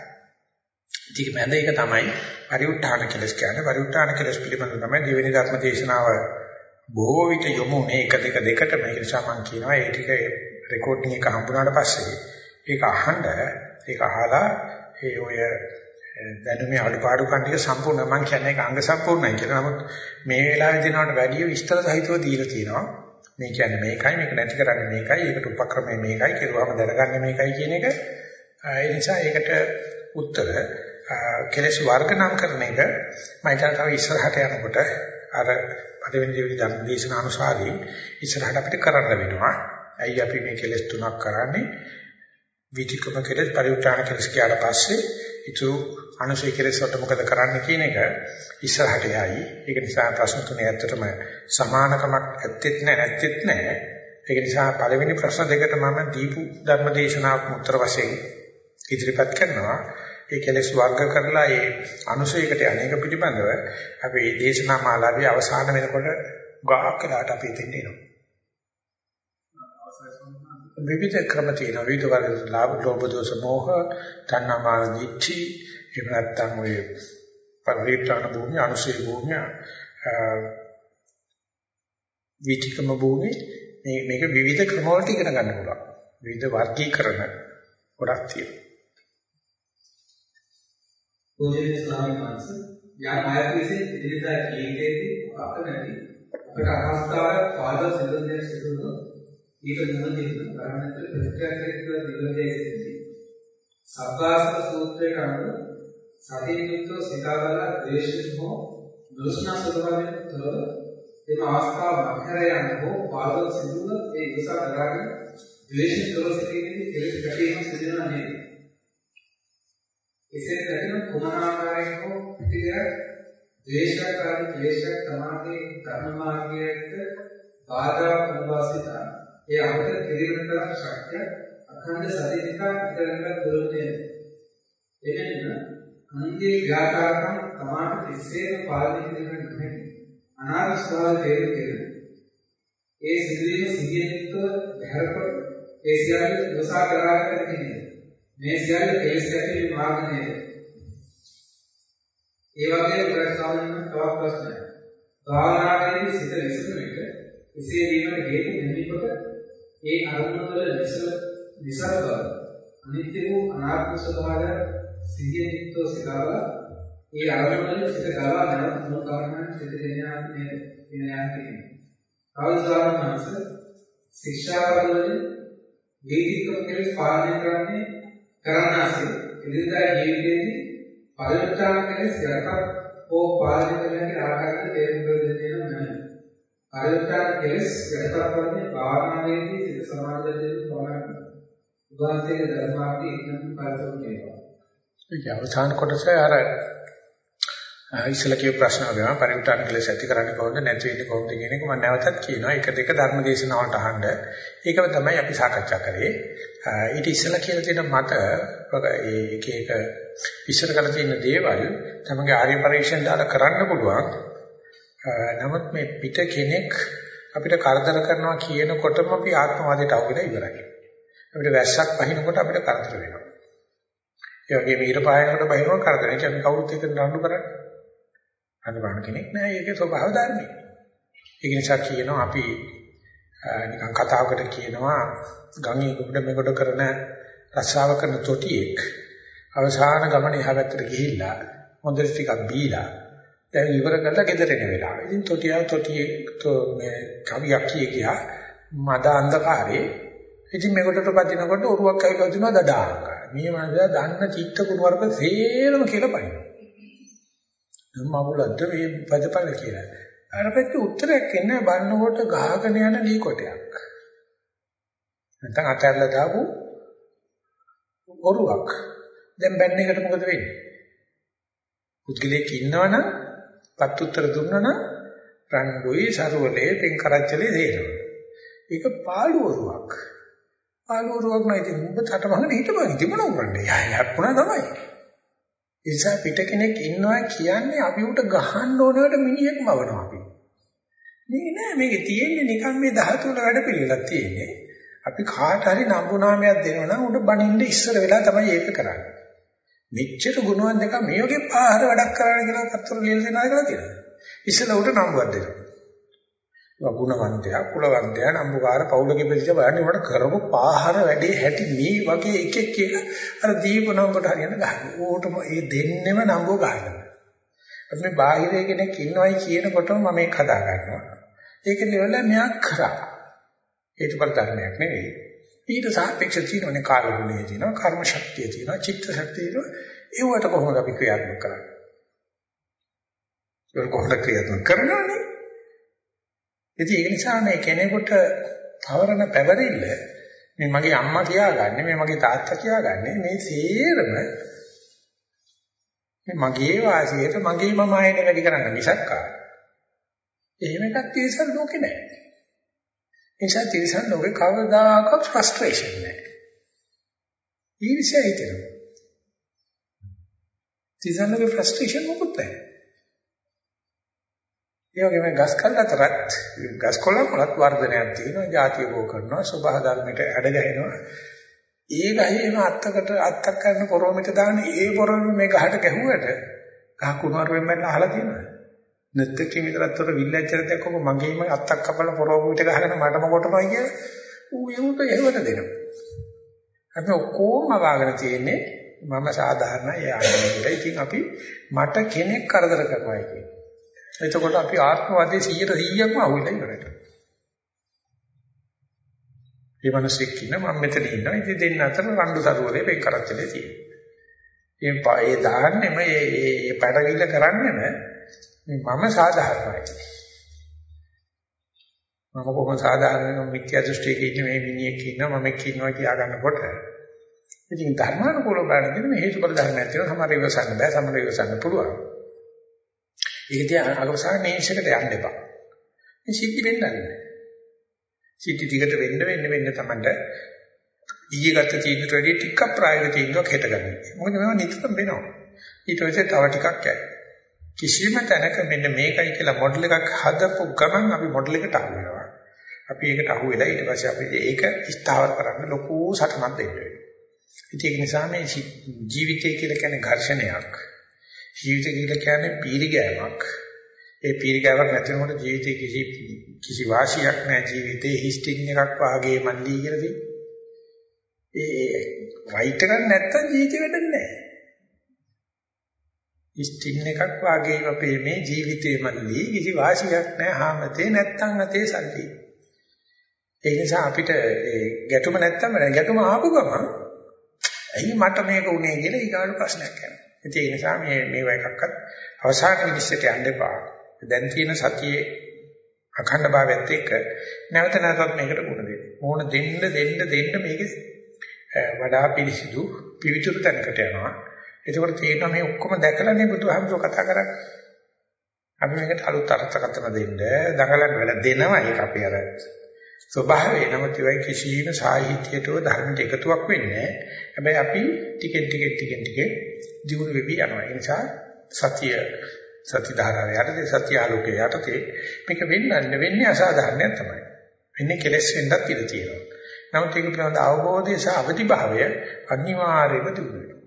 ඉතින් මැද එක තමයි පරිඋත්ථාන කෙලස් කියන්නේ. පරිඋත්ථාන කෙලස් පිළිබඳව තමයි දෙවෙනි ධර්ම දේශනාව බොහෝ විට යොමු මේ එක දෙක දෙකට මේ නිසා මම කියනවා ඒ ටික රෙකෝඩින් එක හම්බුනාට පස්සේ ඒක අහන්න ඒක අහලා ඒ ඔය දැනුමේ අඩුපාඩු කන්ටික සම්පූර්ණ මම කියන්නේ ඒක අංග සම්පූර්ණයි කියලා. නමුත් මේ වෙලාවේ දෙනවට වැඩිය විස්තර සහිතව දීලා තියෙනවා. මේ කියන්නේ මේකයි මේක නැති කරන්නේ මේකයි ඒකට උපක්‍රමය මේකයි කෙරුවාම දැනගන්නේ මේකයි කියන එක ඒ නිසා ඒකට උත්තර කෙලස් වර්ග නම් කරන එක මම හිතනවා තව ඉස්සරහට යනකොට අර පළවෙනි දෙවෙනි ධර්ම දේශනා අනුසාරී ඉස්සරහට අපිට කරන්න වෙනවා. ඇයි අපි මේ කෙලස් තුනක් කරන්නේ? විචිකම කෙලස් පරිඋත්‍රාණ කෙලස් කියාට පස්සේ ඊතු අනුසය කෙලස් වලට මොකද කරන්න කියන එක ඉස්සරහට යයි. ඒක නිසා ප්‍රශ්න තුනේ ඇත්තටම සමානකමක් ඇත්තෙත් නැහැ ඇත්තෙත් නැහැ. ඒක නිසා පළවෙනි ප්‍රශ්න දෙකට මම දීපු ධර්ම දේශනාවක් උත්තර වශයෙන් ඉදිරිපත් කරනවා. ඒ කෙලෙස් වර්ග කරලා ඒ අනුසයකට අනේක පිටිබඳව අපි මේ දේශනා මාලාවේ අවසාන වෙනකොට ගාක් වෙලාට අපි දෙන්න එනවා. විවිධ ක්‍රම තියෙනවා. විවිධ වර්ග ලාභ ලෝභ දෝෂ මොහ තණ්හාමාන දිච්චි එහෙම නැත්නම් ඔය පරිත්‍යාන භූමිය අනුසය භූමිය විචිකම භූමිය. මේ මේක විවිධ ක්‍රම වලට ඉගෙන ගන්න පුළුවන්. විවිධ වර්ගීකරණ ගොඩක් තියෙනවා. පූජනීය ස්වාමීන් වහන්සේ යා ආයතනයේ ඉදිරියට කීකේදී අකමැති අපට අවස්ථාවක් පාද සිදුවෙන සිදුවන ඊට මුලින්ම කරන්නට ප්‍රතික්‍රියා කියලා දිගදේ සබ්බාසන සූත්‍රයට අනුව සතියුක්තව සිතාවල ද්වේෂිත හෝ දුෂ්ණ ස්වභාවයෙන් තොරව එම අවස්ථාව මතර යන හෝ පාද සිදුවන ඒ ඉවසා කරගෙන ද්වේෂිත තොර සිටීමේදී කෙලෙස් ගැටීම සිදුවන නේද? එසේ දැකන කුමනාකාරයෙන් හෝ පිටිය ද්වේෂකාරී ක්ලේශයක් තමාගේ ධර්ම මාර්ගයට බාධා වනවාසිතා ඒ අපට පිළිවෙල කරන ශක්තිය අඛණ්ඩ සතිනික ඉතරකට දුරුතේ එමෙන්න අන්තිේ ඝාතාකම් තමාට තිස්සේම පාලනය කිරීම නැහැ අනාගතවල තේරුම් ගන්න. ඒ සිදුවීම සිහියෙන්ව බහැරකොට ඒ සියල්ල දෝසා කරාකට තියෙනවා මේ සියල්ල කෙලෙස් ඇතිවීම මාර්ග නේද? ඒ වගේ ප්‍රශ්නාවන් තවත් ප්‍රශ්නයක්. භාවනාවේදී සිත විසඳන එක එසේ වීමට හේතු නිමිකොට ඒ අරමුණ වල විසල විසල බව අනිත්‍ය වූ අනාත්ම ස්වභාවය සිහියෙන් යුක්තව සිතාවලා ඒ අරමුණ වල සිත ගලා නැවත මුල් කාරණා සිත දෙන්නා නේද? එන යාම කියන්නේ. කවදාවත් මනස ශික්ෂාපදවලින් වේදිකව කෙලෙස් පාලනය කරන්නේ කරන්නාසේ එදිනදා ජීවිතයේදී පරිවර්තන කෙලෙස් යටපත් හෝ පාලනය කරන ආකාරයට තේරුම් ගන්න දෙන්න නැහැ. පරිවර්තන කෙලෙස් යටපත් වන්නේ භාවනාවේදී සිත සමාධියෙන් පමණයි. උදාහරණයක් ධර්මාර්ථය ඉක්මනට පරිතුරු වෙනවා. ඒක අවසාන කොටස අර ඉස්සල කියපු ප්‍රශ්න වගේම පරිවිතන කෙලෙස් ඇති කරන්නේ කොහොමද නැති වෙන්නේ කොහොමද කියන එක මම නැවතත් කියනවා එක දෙක ධර්ම දේශනාවලට අහන්න ඒකම තමයි අපි සාකච්ඡා කරේ ඊට ඉස්සල කියලා තියෙන මත ඒක එක ඉස්සර කරලා තියෙන දේවල් තමයි ආර්ය පරිශ්‍රයෙන් දාලා කරන්න පුළුවන් නමුත් මේ පිට කෙනෙක් අපිට කරදර කරනවා කියනකොටම අපි ආත්මවාදයට අවුලා ඉවරයි අපිට වැස්සක් පහිනකොට අපිට කරදර වෙනවා ඒ වගේම ඊට පායනකොට බහිනකොට කරදර. ඒ කියන්නේ කවුරුත් එක්ක නඩු කරන්නේ. අනුගමන කෙනෙක් නෑ ඒකේ ස්වභාව ධර්මයි. ඒක නිසා කියනවා අපි නිකන් කතාවකට කියනවා ගඟේ කුඩ මෙගොඩ කරන රස්සාව කරන තොටියෙක් අවසාන ගමන එහා පැත්තට ගිහිල්ලා හොඳට ටිකක් බීලා දැන් ඉවර කරලා ගෙදර එන වෙලාව. ඉතින් තොටිය තොටියේ මේ කවියක් කිය ගියා මද අන්ධකාරේ ඉතින් මේකට පදිනකොට ඔරුවක් ඇවිල්ලා දිනවා දඩාංග. මේ මනස දන්න චිත්ත කුණවරක සේරම කියලා පයින්නවා. මමුලද්ද මේ පදපල කියලා. අර පැත්තේ උත්තරයක් එන්නේ බannකොට ගහගෙන යන ලී කොටයක්. නැත්නම් අතල්ලා දාපු ඔරුවක්. දැන් බැන්න එකට මොකද වෙන්නේ? පුද්ගලයෙක් ඉන්නවනම් පත් උත්තර දුන්නනම් රණ්ඩුයි සරුවලේ පෙන් කරච්චලේ දේනවා. ඒක පාළුවරුවක්. පාළුවරුවක් නයි ඉතින් උඹ තටමහන හිටපන් ඉතින් මොනව කරන්නේ? යා යප්පුණා තමයි. ඒ නිසා පිට කෙනෙක් ඉන්නවා කියන්නේ අපි උට ගහන්න ඕනකට මිනිහෙක් මවනවා අපි. මේ නෑ මේකේ තියෙන්නේ නිකන් මේ ධාතු වල වැඩ පිළිවෙලක් තියෙන්නේ. අපි කාට හරි නම්බු නාමයක් දෙනවා නම් උඩ බනින්න ඉස්සර වෙලා තමයි ඒක කරන්නේ. මෙච්චර ගුණවත් දෙක මේ වගේ පාහර වැඩක් කරන්න කියලා කතර ලියලා දෙනවා කියලා තියෙනවා. ඉස්සෙල්ලා උඩ නම්බුවක් දෙනවා. ගුණවන්තයා කුලවන්තයා නම්බුකාර පෞලගේ ප්‍රතිච බලන්න උඩ කරපු පාහර වැඩේ හැටි මේ වගේ එකෙක් කියලා අර දීප නම්බුවට හරියන ගහනවා. ඕටම ඒ දෙන්නෙම නම්බුව ගහනවා. අපි මේ බාහිරේ කෙනෙක් ඉන්නවයි කියනකොටම මම මේක හදා ගන්නවා. ඒක නෙවෙයි මෙයා කරා. හේතුඵල ධර්මයක් නෙවෙයි. ඊට සාපේක්ෂව තියෙනනේ කාල ගුණය තියෙනවා, කර්ම ශක්තිය තියෙනවා, චිත්ත ශක්තිය තියෙනවා. ඒවට කොහොමද අපි ක්‍රියාත්මක කරන්නේ? ඒක කොහොමද ක්‍රියාත්මක කරන්නේ? ඉතින් ඒ නිසා මේ කෙනෙකුට තවරන පැවරිල්ල මේ මගේ අම්මා කියාගන්නේ මේ මගේ තාත්තා කියාගන්නේ මේ සේරම මේ මගේ වාසියට මගේ මම ආයෙත් වැඩි කරන්න මිසක් ආ. එහෙම එකක් තියසල් ලෝකේ නැහැ. නිසා තිරසන් ලෝකේ කවදාකවත් ෆ්‍රස්ට්‍රේෂන් නැහැ. ඊර්ෂ්‍යා හිතෙනවා. තිරසන් ලෝකේ ෆ්‍රස්ට්‍රේෂන් මොකුත් නැහැ. ඒ වගේම ගස් කල් අතරත් ගස් කොළ වලත් වර්ධනයක් තියෙනවා. ಜಾතිය බෝ කරනවා, සබහා ධර්මයට ඇඩ ගැහෙනවා. ඒ ගහේම අත්තකට අත්තක් කරන පොරොමිට දාන ඒ පොරොම මේ ගහට ගැහුවට ගහ කුමාරුවෙන් මම අහලා තියෙනවා. නැත්තකේ විතරත්තර විල්ලැච්චරයක් ඔක මගේම අත්තක් කපලා පොරොමුවිට ගහගෙන මටම කොටනවා කිය ඌ ඒකට එහෙවට දෙනවා. අපි ඔක්කොම වාගෙන තියෙන්නේ මම සාධාරණයි යාළුවෙකුට. ඉතින් අපි මට කෙනෙක් කරදර කරනවා කියන්නේ. එතකොට අපි ආත්මවාදී 100%ක්ම අහුවෙලා ඉවරයි. මේ මිනිස්සෙක් ඉන්න මම මෙතන ඉන්නවා. ඉතින් දෙන්න අතර රණ්ඩු සරුවලේ පෙක් කරච්චලේ තියෙනවා. ඒ දාන්නෙම මේ මේ පැටවිල්ල කරන්නෙම මම සාධාරණයි. මම කොහොම සාධාරණ මිත්‍යා දෘෂ්ටියක ඉන්න මේ මිනිහෙක් ඉන්නවා මම එක්ක ඉන්නවා කියා ගන්නකොට ඉතින් ධර්මානුකූලව බලනකොට මේ හේතුඵල ධර්මයක් තියෙනවා සමහර ඉවසන්න බෑ සමහර ඉවසන්න පුළුවන්. ඒක තියා අගවසාන නේෂකට යන්න එපා. මේ සිද්ධි වෙන්නන්නේ. සිද්ධි ටිකට වෙන්න වෙන්න වෙන්න තමයි ඊයේ ගත්ත තීන්දුවට වැඩිය ටිකක් ප්‍රායෝගික තීන්දුවක් හෙට ගන්න. මොකද මේවා නිතරම වෙනවා. ඊට පස්සේ තව ටිකක් යයි. කිසිම තැනක මෙන්න මේකයි කියලා මොඩල් එකක් හදපු ගමන් අපි මොඩල් එකට අහු වෙනවා. අපි ඒකට අහු වෙලා ඊට පස්සේ අපි ඒක ස්ථාවර කරන්න ලොකු සටනක් දෙන්න වෙනවා. ඒක නිසා මේ ජීවිතය කියලා කියන්නේ ඝර්ෂණයක්. ජීවිතය කියලා කියන්නේ පීරිගෑමක්. ඒ පීරිගෑමක් නැතිනකොට ජීවිතේ කිසි කිසි වාසියක් නැහැ ජීවිතේ හිස්ටින් එකක් වාගේ මල්ලි කියලා තියෙන්නේ. ඒ රයිට් එකක් නැත්තම් ජීවිතේ වැඩක් නැහැ. ස්ටින් එකක් වාගේ අපේ මේ ජීවිතේ මල්ලි කිසි වාසියක් නැහැ හාමතේ නැත්තම් අතේ සල්ලි. ඒ නිසා අපිට ඒ ගැටුම නැත්තම් ගැටුම ආපු ගමන් ඇයි මට මේක උනේ කියලා ඊගාට ප්‍රශ්නයක් යනවා. ඒ නිසා මේ මේවා එකක්වත් අවසාන විනිශ්චයට යන්න එපා. දැන් තියෙන සතියේ අඛණ්ඩ භාවයත් එක්ක නැවත නැවතත් මේකට ගුණ දෙන්න. ඕන දෙන්න දෙන්න දෙන්න මේක වඩා පිළිසිදු පිවිතුරු තැනකට යනවා. එතකොට තේරෙනවා මේ ඔක්කොම දැකලානේ බුදුහාමුදුරුවෝ කතා කරන්නේ. අපි මේකට අලුත් අර්ථකථන දෙන්න, දඟලන්න වෙලා දෙනවා. ඒක අපි අර ස්වභාවය නමුත් ඒවයි කිසිම සාහිත්‍යයටව ධර්මයට එකතුවක් වෙන්නේ හැබැයි අපි ටිකෙන් ටිකෙන් ටිකෙන් ටික දියුණු වෙවි යනවා. ඒ නිසා සතිය සති ධාරාව යටතේ සත්‍ය ආලෝකයේ යටතේ මේක වෙන්නන්නේ වෙන්නේ අසාධාරණයක් තමයි. වෙන්නේ කෙලස් වෙන්නත් ඉඩ තියෙනවා. නමුත් ඒක පිළිබඳ අවබෝධය සහ අවදිභාවය අනිවාර්යයෙන්ම තිබුණා.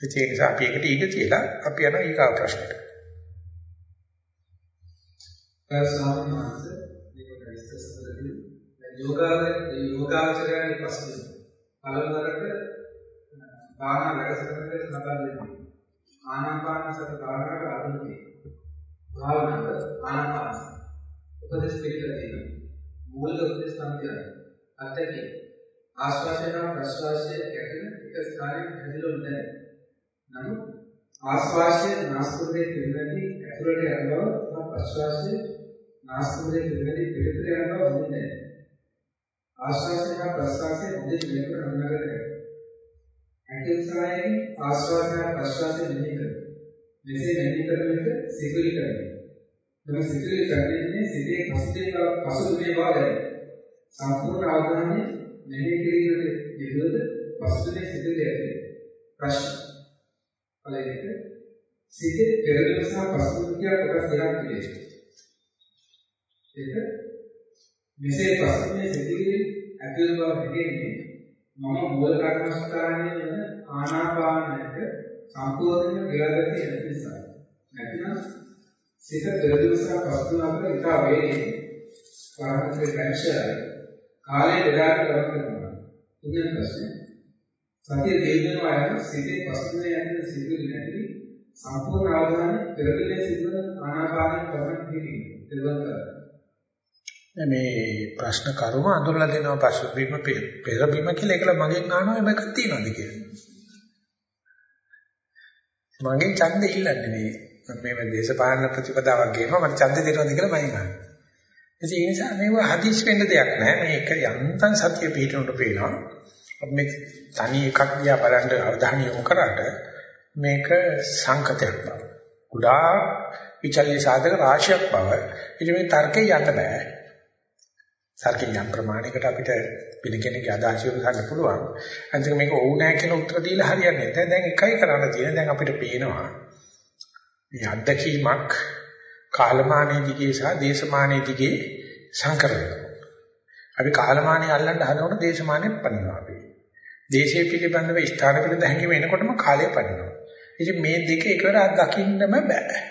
ඒ නිසා අපි එකට ඊට තියලා අපි යන ඊගා ප්‍රශ්නට. ස්වාමීන් මේකට ඉස්සසලදී යෝගා යෝගාචරයන් පස්සේ පළවෙනිවට භාවනා වැඩසටහනට සම්බන්ධ වෙනවා. ආනාපාන සති භාවනාවට අදින්නේ. භාවනාව ආනාපාන. උපදේශ පිළිලා තියෙනවා. මූලික උපදේශ තමයි අත්‍යකේ ආශ්වාසය හා ප්‍රශ්වාසය ගැටෙන එක ස්ථානයක හැදිලොත් දැනේ. නමුත් ආශ්වාසය නාස්පුඩේ පිළිවෙලදී ඇතුළට යන බව සහ ප්‍රශ්වාසය නාස්පුඩේ පිළිවෙලදී පිටතට යන බව හොඳින් දැනේ. ආශ්වාසය හා ප්‍රශ්වාසය හොඳින් වෙනකොට හඳුනාගන්න. ඇටිසායෙන් ආශ්වාසය හා ප්‍රශ්වාසය මෙහි කරනවා. මෙසේ මෙහි කරන විට සිගුලි කරනවා. මෙම සිගුලි කරන්නේ සිතේ පසුතේ පසුතේ බව දැනේ. සම්පූර්ණ අවධානය මෙහි කිරීමට යෙදුවද පසුතේ සිගුලි ඇති. ප්‍රශ්න පළවෙනි සිතේ පෙරළිම සහ පසුබිම් කොටස් දෙකක් තිබේ. ඒක මෙසේ පසුබිමේ සිදුවීම් ඇතුළු බව හැදෙන්නේ මම මූල කර්මස්ථානයේ වන ආනාපානයට සම්පූර්ණයෙන්ම ගෙලාගත්තේ නැති නිසා. නැතිනම් සිත පෙරළිම සහ පසුබිම අතර ඉතා වේගයෙන් පාරමිතේ පැංශයයි කාලය බෙදාගෙන ගමන් කරනවා. තුන්වෙනි ප්‍රශ්නේ සතිය තේජනවා යන සිතේ පසුබිමේ ඇති සිදුවීම් නැති සම්පූර්ණ අවධානය පෙරළිමේ සිදුවන ආනාපානයේ පමණ පිළිගන්න. මේ ප්‍රශ්න කරුම අඳුරලා දෙනවා පසුබිම පෙරබිම කියලා ඒකල මගෙන් අහනවා මේක තියනවාද කියලා. මගෙන් ඡන්දෙ ඉල්ලන්නේ මේ මම මේ දේශපාලන ප්‍රතිපදාවක් ගේනවා මට ඡන්දෙ දෙනවද කියලා මම අහනවා. ඒ නිසා මේව හදිස් වෙන්න දෙයක් නැහැ. මේක යන්තම් සතිය පිටුනට පේනවා. අපි මේ තනි එකක් දිහා බලන්න අවධානය යොමු කරාට මේක සංකතයක් බව. ගොඩාක් විචල්්‍ය සාධක රාශියක් බව. ඉතින් මේ තර්කේ යන්න බෑ. සර්කින් යම් ප්‍රමාණයකට අපිට පිළ කෙනෙක්ගේ අදහස යොදන්න පුළුවන්. අනිත් මේක ඕ නෑ කියන උත්තර දීලා හරියන්නේ නැහැ. දැන් එකයි කරන්න තියෙන්නේ. දැන් අපිට පේනවා මේ අත්දැකීමක් කාලමානයේ දිගේ සහ දේශමානයේ දිගේ සංකර වෙනවා. අපි කාලමානයේ අල්ලන්න හදනකොට දේශමානයේ පනිනවා අපි. දේශයේ පිළිබඳව ස්ථාන පිළිබඳ හැඟීම එනකොටම කාලය පනිනවා. ඉතින් මේ දෙක එකවර අත්දකින්නම බෑ.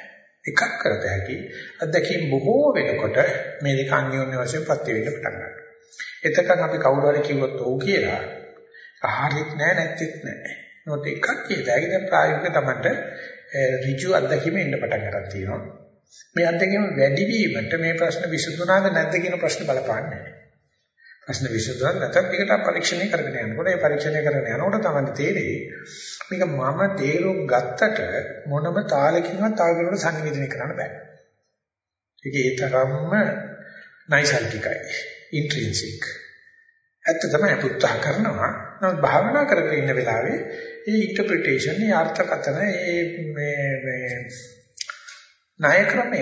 එකක් කරත හැකි අත්දැකීම් බොහෝ වෙනකොට මේ දෙක අන්‍යෝන්‍ය වශයෙන් ප්‍රත්‍ය වෙන්න පටන් ගන්නවා. එතකන් අපි කවුරු හරි කිව්වොත් ඔව් කියලා හරියට නෑ නැත්තිත් නෑ. නෝත් එකක් කියලායි දැන් ප්‍රායෝගික තමන්ට ඍජු අත්දැකීම එන්න පටන් ගන්න තියෙනවා. මේ අත්දැකීම වැඩි වීමට මේ ප්‍රශ්න විසඳුණාද නැද්ද කියන ප්‍රශ්න බලපාන්නේ නෑ. ප්‍රශ්න විසඳුණා නැත්නම් ඒකට පරීක්ෂණය කරගෙන යනකොට ඒ පරීක්ෂණය කරගෙන යනකොට තමයි තේරෙන්නේ මේක මම තේරුම් ගත්තට මොනම තාලකින්වත් තව කෙනෙකුට සංවේදනය කරන්න බෑ. ඒක ඒ තරම්ම නයිසර්ගිකයි, ඉන්ට්‍රින්සික්. ඇත්ත තමයි පුත්තහ කරනවා. නමුත් භාවනා කරගෙන ඉන්න වෙලාවේ ඒ ඉන්ටර්ප්‍රිටේෂන්, ඒ අර්ථකථන, ඒ මේ මේ ණය ක්‍රමය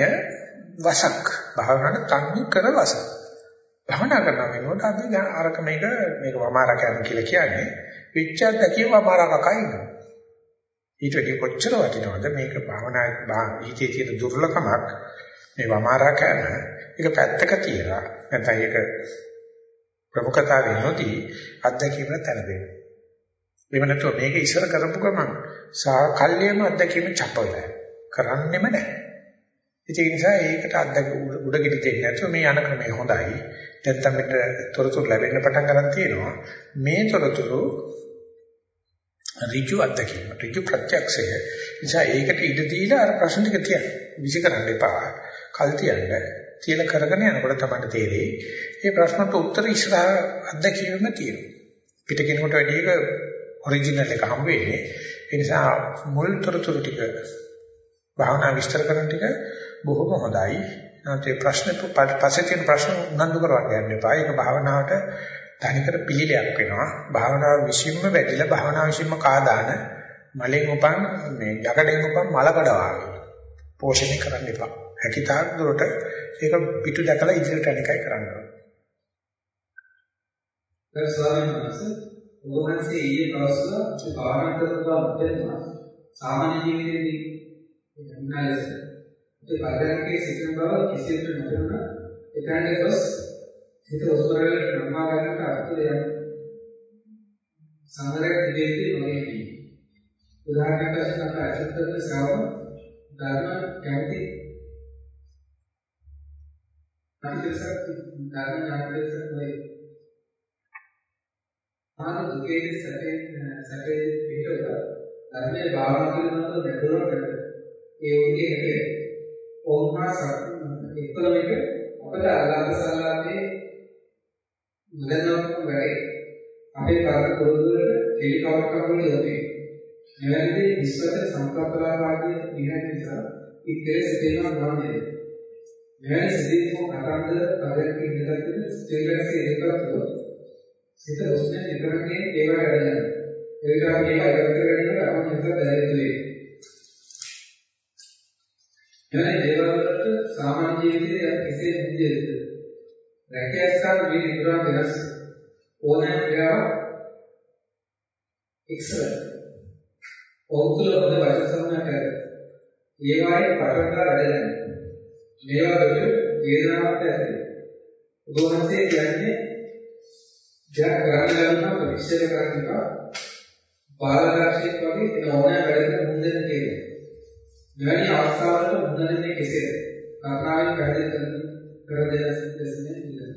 වසක් භාවනාවට තන්නේ කර වසක්. භවනා කරන වෙනකොට අපි දැන් අරක මේක මේක වමාරා කරන කියලා කියන්නේ විච්ඡත් දැකිය වමාරා කකා ඉන්නවා. ඊට වැඩි කොච්චර වටිනවද මේක භවනා හිතේ තියෙන දුර්ලභමක් මේ වමාරා කරන ඒක පැත්තක තියලා නැත්නම් ඒක ප්‍රමුඛතාවය නොදී අත්දැකීම තැන දෙන්න. එහෙම නැත්නම් මේක ඉස්සර කරපු ගමන් සාකල්යෙම අත්දැකීම චපල කරන්නෙම නැහැ. ඒ නිසා ඒකට අද්දක උඩගෙඩි දෙන්නේ නැතුව මේ යන ක්‍රමය හොඳයි. නැත්තම් මෙතන තොරතුරු ලැබෙන්න පටන් ගන්න තියෙනවා. මේ තොරතුරු ඍජු අත්දැකීම, ඍජු ප්‍රත්‍යක්ෂය. නිසා ඒකට ඉඩ දීලා අර ප්‍රශ්න ටික තියන්න. විසි කරන්න එපා. කල් තියන්න. තියලා කරගෙන යනකොට තමයි තේරෙන්නේ. මේ ප්‍රශ්නට උත්තර ඉස්සරහ අත්දැකීමම තියෙනවා. පිට කෙනෙකුට වැඩි එක ඔරිජිනල් එක හම්බ වෙන්නේ. ඒ නිසා මුල් තොරතුරු ටික භාවනා විස්තර කරන ටික බොහොම හොඳයි. නැත්නම් ප්‍රශ්න පස්සේ තියෙන ප්‍රශ්න උනන්දු කරවන්න යන්න එපා. ඒක භාවනාවට තනිකර පිළිලයක් වෙනවා. භාවනාව විශ්ීම වැඩිලා භාවනාව විශ්ීම කාදාන මලෙන් උපන් මේ යකඩෙන් උපන් මලකඩ වාගේ. පෝෂණය කරන්න එපා. හැකිතාක් දුරට ඒක පිටු දැකලා ඉදිරියට යන එකයි කරන්න ඕනේ. දැන් ස්වාමීන් වහන්සේ ඕනන්සේ ඊයේ දවස්වල භාවනා කරනවා මුදෙන්නා සාමාන්‍ය ජීවිතේදී ඉන්නලස ඒ පදරකේ සිටින බව කිසිවෙකුට නොදන්නා. එතනට ගොස් හිත ඔස්බරලට නම්මා ගන්නට අර්ථය යන සංගරයක් තිබෙද්දී නොවේදී උදාහරණයක් වශයෙන් අප අචුත්තක ශ්‍රවණ ධර්ම කැමති අනිදසක් ධර්ම ඥානදසක් වේ ආන දුකේ සැපේ සැපේ පිටව ධර්මයේ භාවනා කරනකොට දැකුණාට ඒ වගේ හැටියට ඕන්හා එක්කම එක අපිට අල්ලාහ් සල්ලාහේ මුදනක් වැඩි අපේ කරක පුරුදුවලට ටෙලිකවර් කරවල යොදේ. මෙවැනි විශ්වත සංකල්පලාපාදී විහාර නිසා ඉක්කලේ සිතේම ගන්නේ. මෙවැනි සිතේම කතාන්තර කරගෙන ඉඳලා ස්ත්‍රීලක්ෂේ ඒකත්ව සිත උස්නේ විතරනේ ඒවට වැඩ යනවා. ඒක අපි ඒක අගත කරගෙන අපිට හිත දැනෙන්නේ. එවැනි දේවල් වලට සාමාන්‍ය ජීවිතයේ කෙසේ මුදියේද? රැකියාස්ථාන මේ නිතරම වෙනස් ඕනෑම ක්‍රියාවක් එක්සලන්ට්. ඔවුතුල හොඳ වචන සමනක් කර. ඒ වායේ පටන්ලා වැඩ මේවා වලට වේදනාවක් ඇති. උගෝහන්සේ කියන්නේ ජා කරන්න ගන්න පරික්ෂණ කරනවා බාලරක්ෂිත වගේ එන ඕනෑ වැඩකට මුහුණ දෙන්න කියලා. මෙවැනි අවස්ථාවලට මුහුණ දෙන්නේ කෙසේද? කරුණාවෙන් පැහැදිලි කරන කර දෙන දෙන්නේ ඉන්න.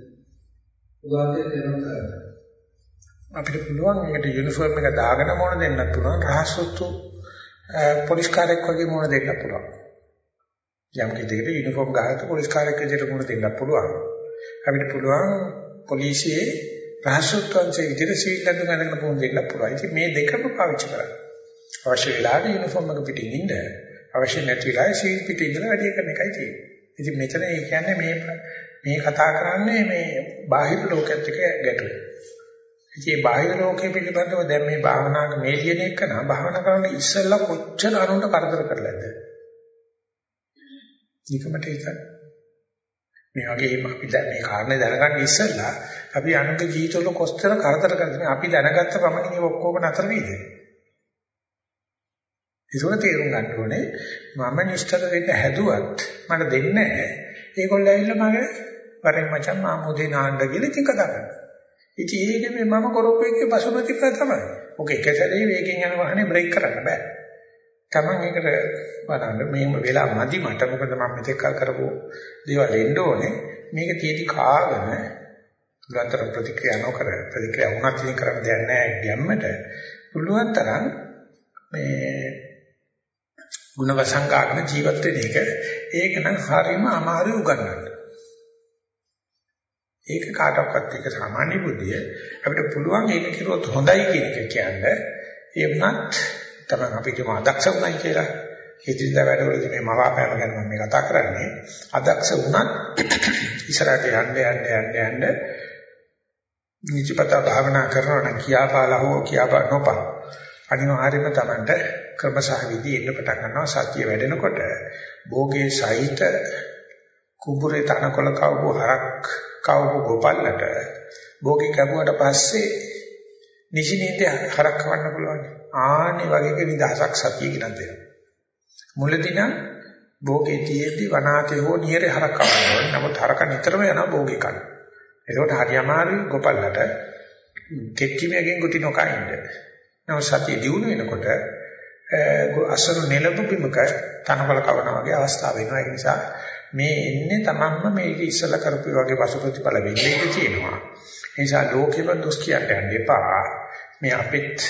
උගාතේ දෙනවා අපිට පුළුවන් ඒකට යුනිෆෝම් එක දාගෙන මොන දෙන්නත් පුළුවන් රහසොත්තු පොලිස් කාර්යයක් වගේ මොන දෙන්නත් පුළුවන් යම් කිසිකට යුනිෆෝම් ගහකට පොලිස් කාර්යයක් විදිහට මොන දෙන්නත් පුළුවන් අපිට පුළුවන් පොලිසියේ රහසොත්තුන්සේ විදිහට සිවිල් අඳුන ගන්න පුළුවන් දෙන්නත් පුළුවන් ඉතින් මේ දෙකම පාවිච්චි කරන්න අවශ්‍ය වෙලාවට යුනිෆෝම් එක පිටින් ඉන්න අවශ්‍ය නැති වෙලාවේ සිවිල් පිටින් ඉඳලා වැඩි කරන එකයි තියෙන්නේ ඉතින් මෙතන ඒ කියන්නේ මේ මේ කතා කරන්නේ මේ බාහිර ලෝකයේත් එක ගැටුම් ඉතින් බාහිර ලෝකයේ පිළිබඳව දැන් මේ භාවනාවක මේ ලියන එක නම් භාවනා කරන්න ඉස්සෙල්ලා කොච්චර අනුන්ට කරදර කරලාද? ඊකමට ඒක මේ වගේ අපි දැන් මේ කාරණේ දැනගන්න ඉස්සෙල්ලා අපි අනුන්ගේ ජීවිතවල කොච්චර කරදර කරන්නේ අපි දැනගත්ත ප්‍රමාණය ඔක්කොම නතර වෙයිද? ඒකෝන තේරුම් ගන්න ඕනේ මම නිෂ්ඨර දෙක හැදුවත් මට දෙන්නේ නැහැ. ඒගොල්ලෝ ඇවිල්ලා මගේ වරෙන් මචං මාමෝදේ නාන්න කියලා ඉතින් කතා කරනවා. ඉතින් ඒක මේ මම කරපු එකේ පසු ප්‍රතිඵල තමයි. ඔක එක සැරේ වේගෙන් යන වාහනේ බ්‍රේක් කරන්න බෑ. Taman එකට බලන්න මේම වෙලා මදි මට මොකද මම මෙතෙක් කල් කරපු දේවල් එන්න ඕනේ. මේක තියෙදි කාගෙන ගතර ප්‍රතික්‍රියා නොකර ප්‍රතික්‍රියා වුණත් ඉතින් කරන්න දෙයක් නැහැ ගැම්මට පුළුවන් තරම් මේ ಗುಣ වසංගාගෙන ජීවත් වෙන එක. ඒක නම් හරියම අමාරු උගන්වන්න. ඒක කාටවත් එක සාමාන්‍ය බුද්ධිය. අපිට පුළුවන් ඒක කිරුවොත් හොඳයි කියන එක කියන්නේ. ඒ වුණත් තමයි අපි කියමු අදක්ෂ වුණයි කියලා. හිතින්ද වැඩවලදී මේ මවාපෑම ගැන මම මේ කතා කරන්නේ. අදක්ෂ වුණත් ඉස්සරහට යන්න යන්න යන්න යන්න නිචපත භාවනා කරනවා නම් කියාපාලා හෝ කියාපා නොපා අනිවාර්යයෙන්ම Tamanට ක්‍රමසහ විදි එන්න පටන් ගන්නවා සත්‍ය වැඩෙනකොට භෝගේ සහිත කුඹුරේ තනකොළ කවපු හරක් කවපු ගොපල්ලට භෝගේ කැපුවට පස්සේ නිසිනින්ද හරක් කවන්න පුළුවන්. ආන්නේ වගේ නිදහසක් සතිය කියලා දෙනවා. මුලදී නම් භෝගේ තියෙද්දි වනාතේ හෝ නියරේ හරක් කවන්න ඕනේ. නමුත් හරක නිතරම යනවා භෝගේ කන්න. ඒකට හරි අමාරුයි ගොපල්ලට කෙක්කිමකින් ගුටි නොකා ඉන්න. නමුත් සතිය දිනු වෙනකොට අසරු නෙලපු බිමක තනකොළ කවනවා වගේ අවස්ථාව වෙනවා. ඒ නිසා මේ එන්නේ තමන්ම මේක ඉස්සලා කරපු වගේ පසු ප්‍රතිඵල වෙන්නේ ඉඳී තියෙනවා. ඒ නිසා ලෝකෙම දොස් කියන්න යන්න එපා. මේ අපිට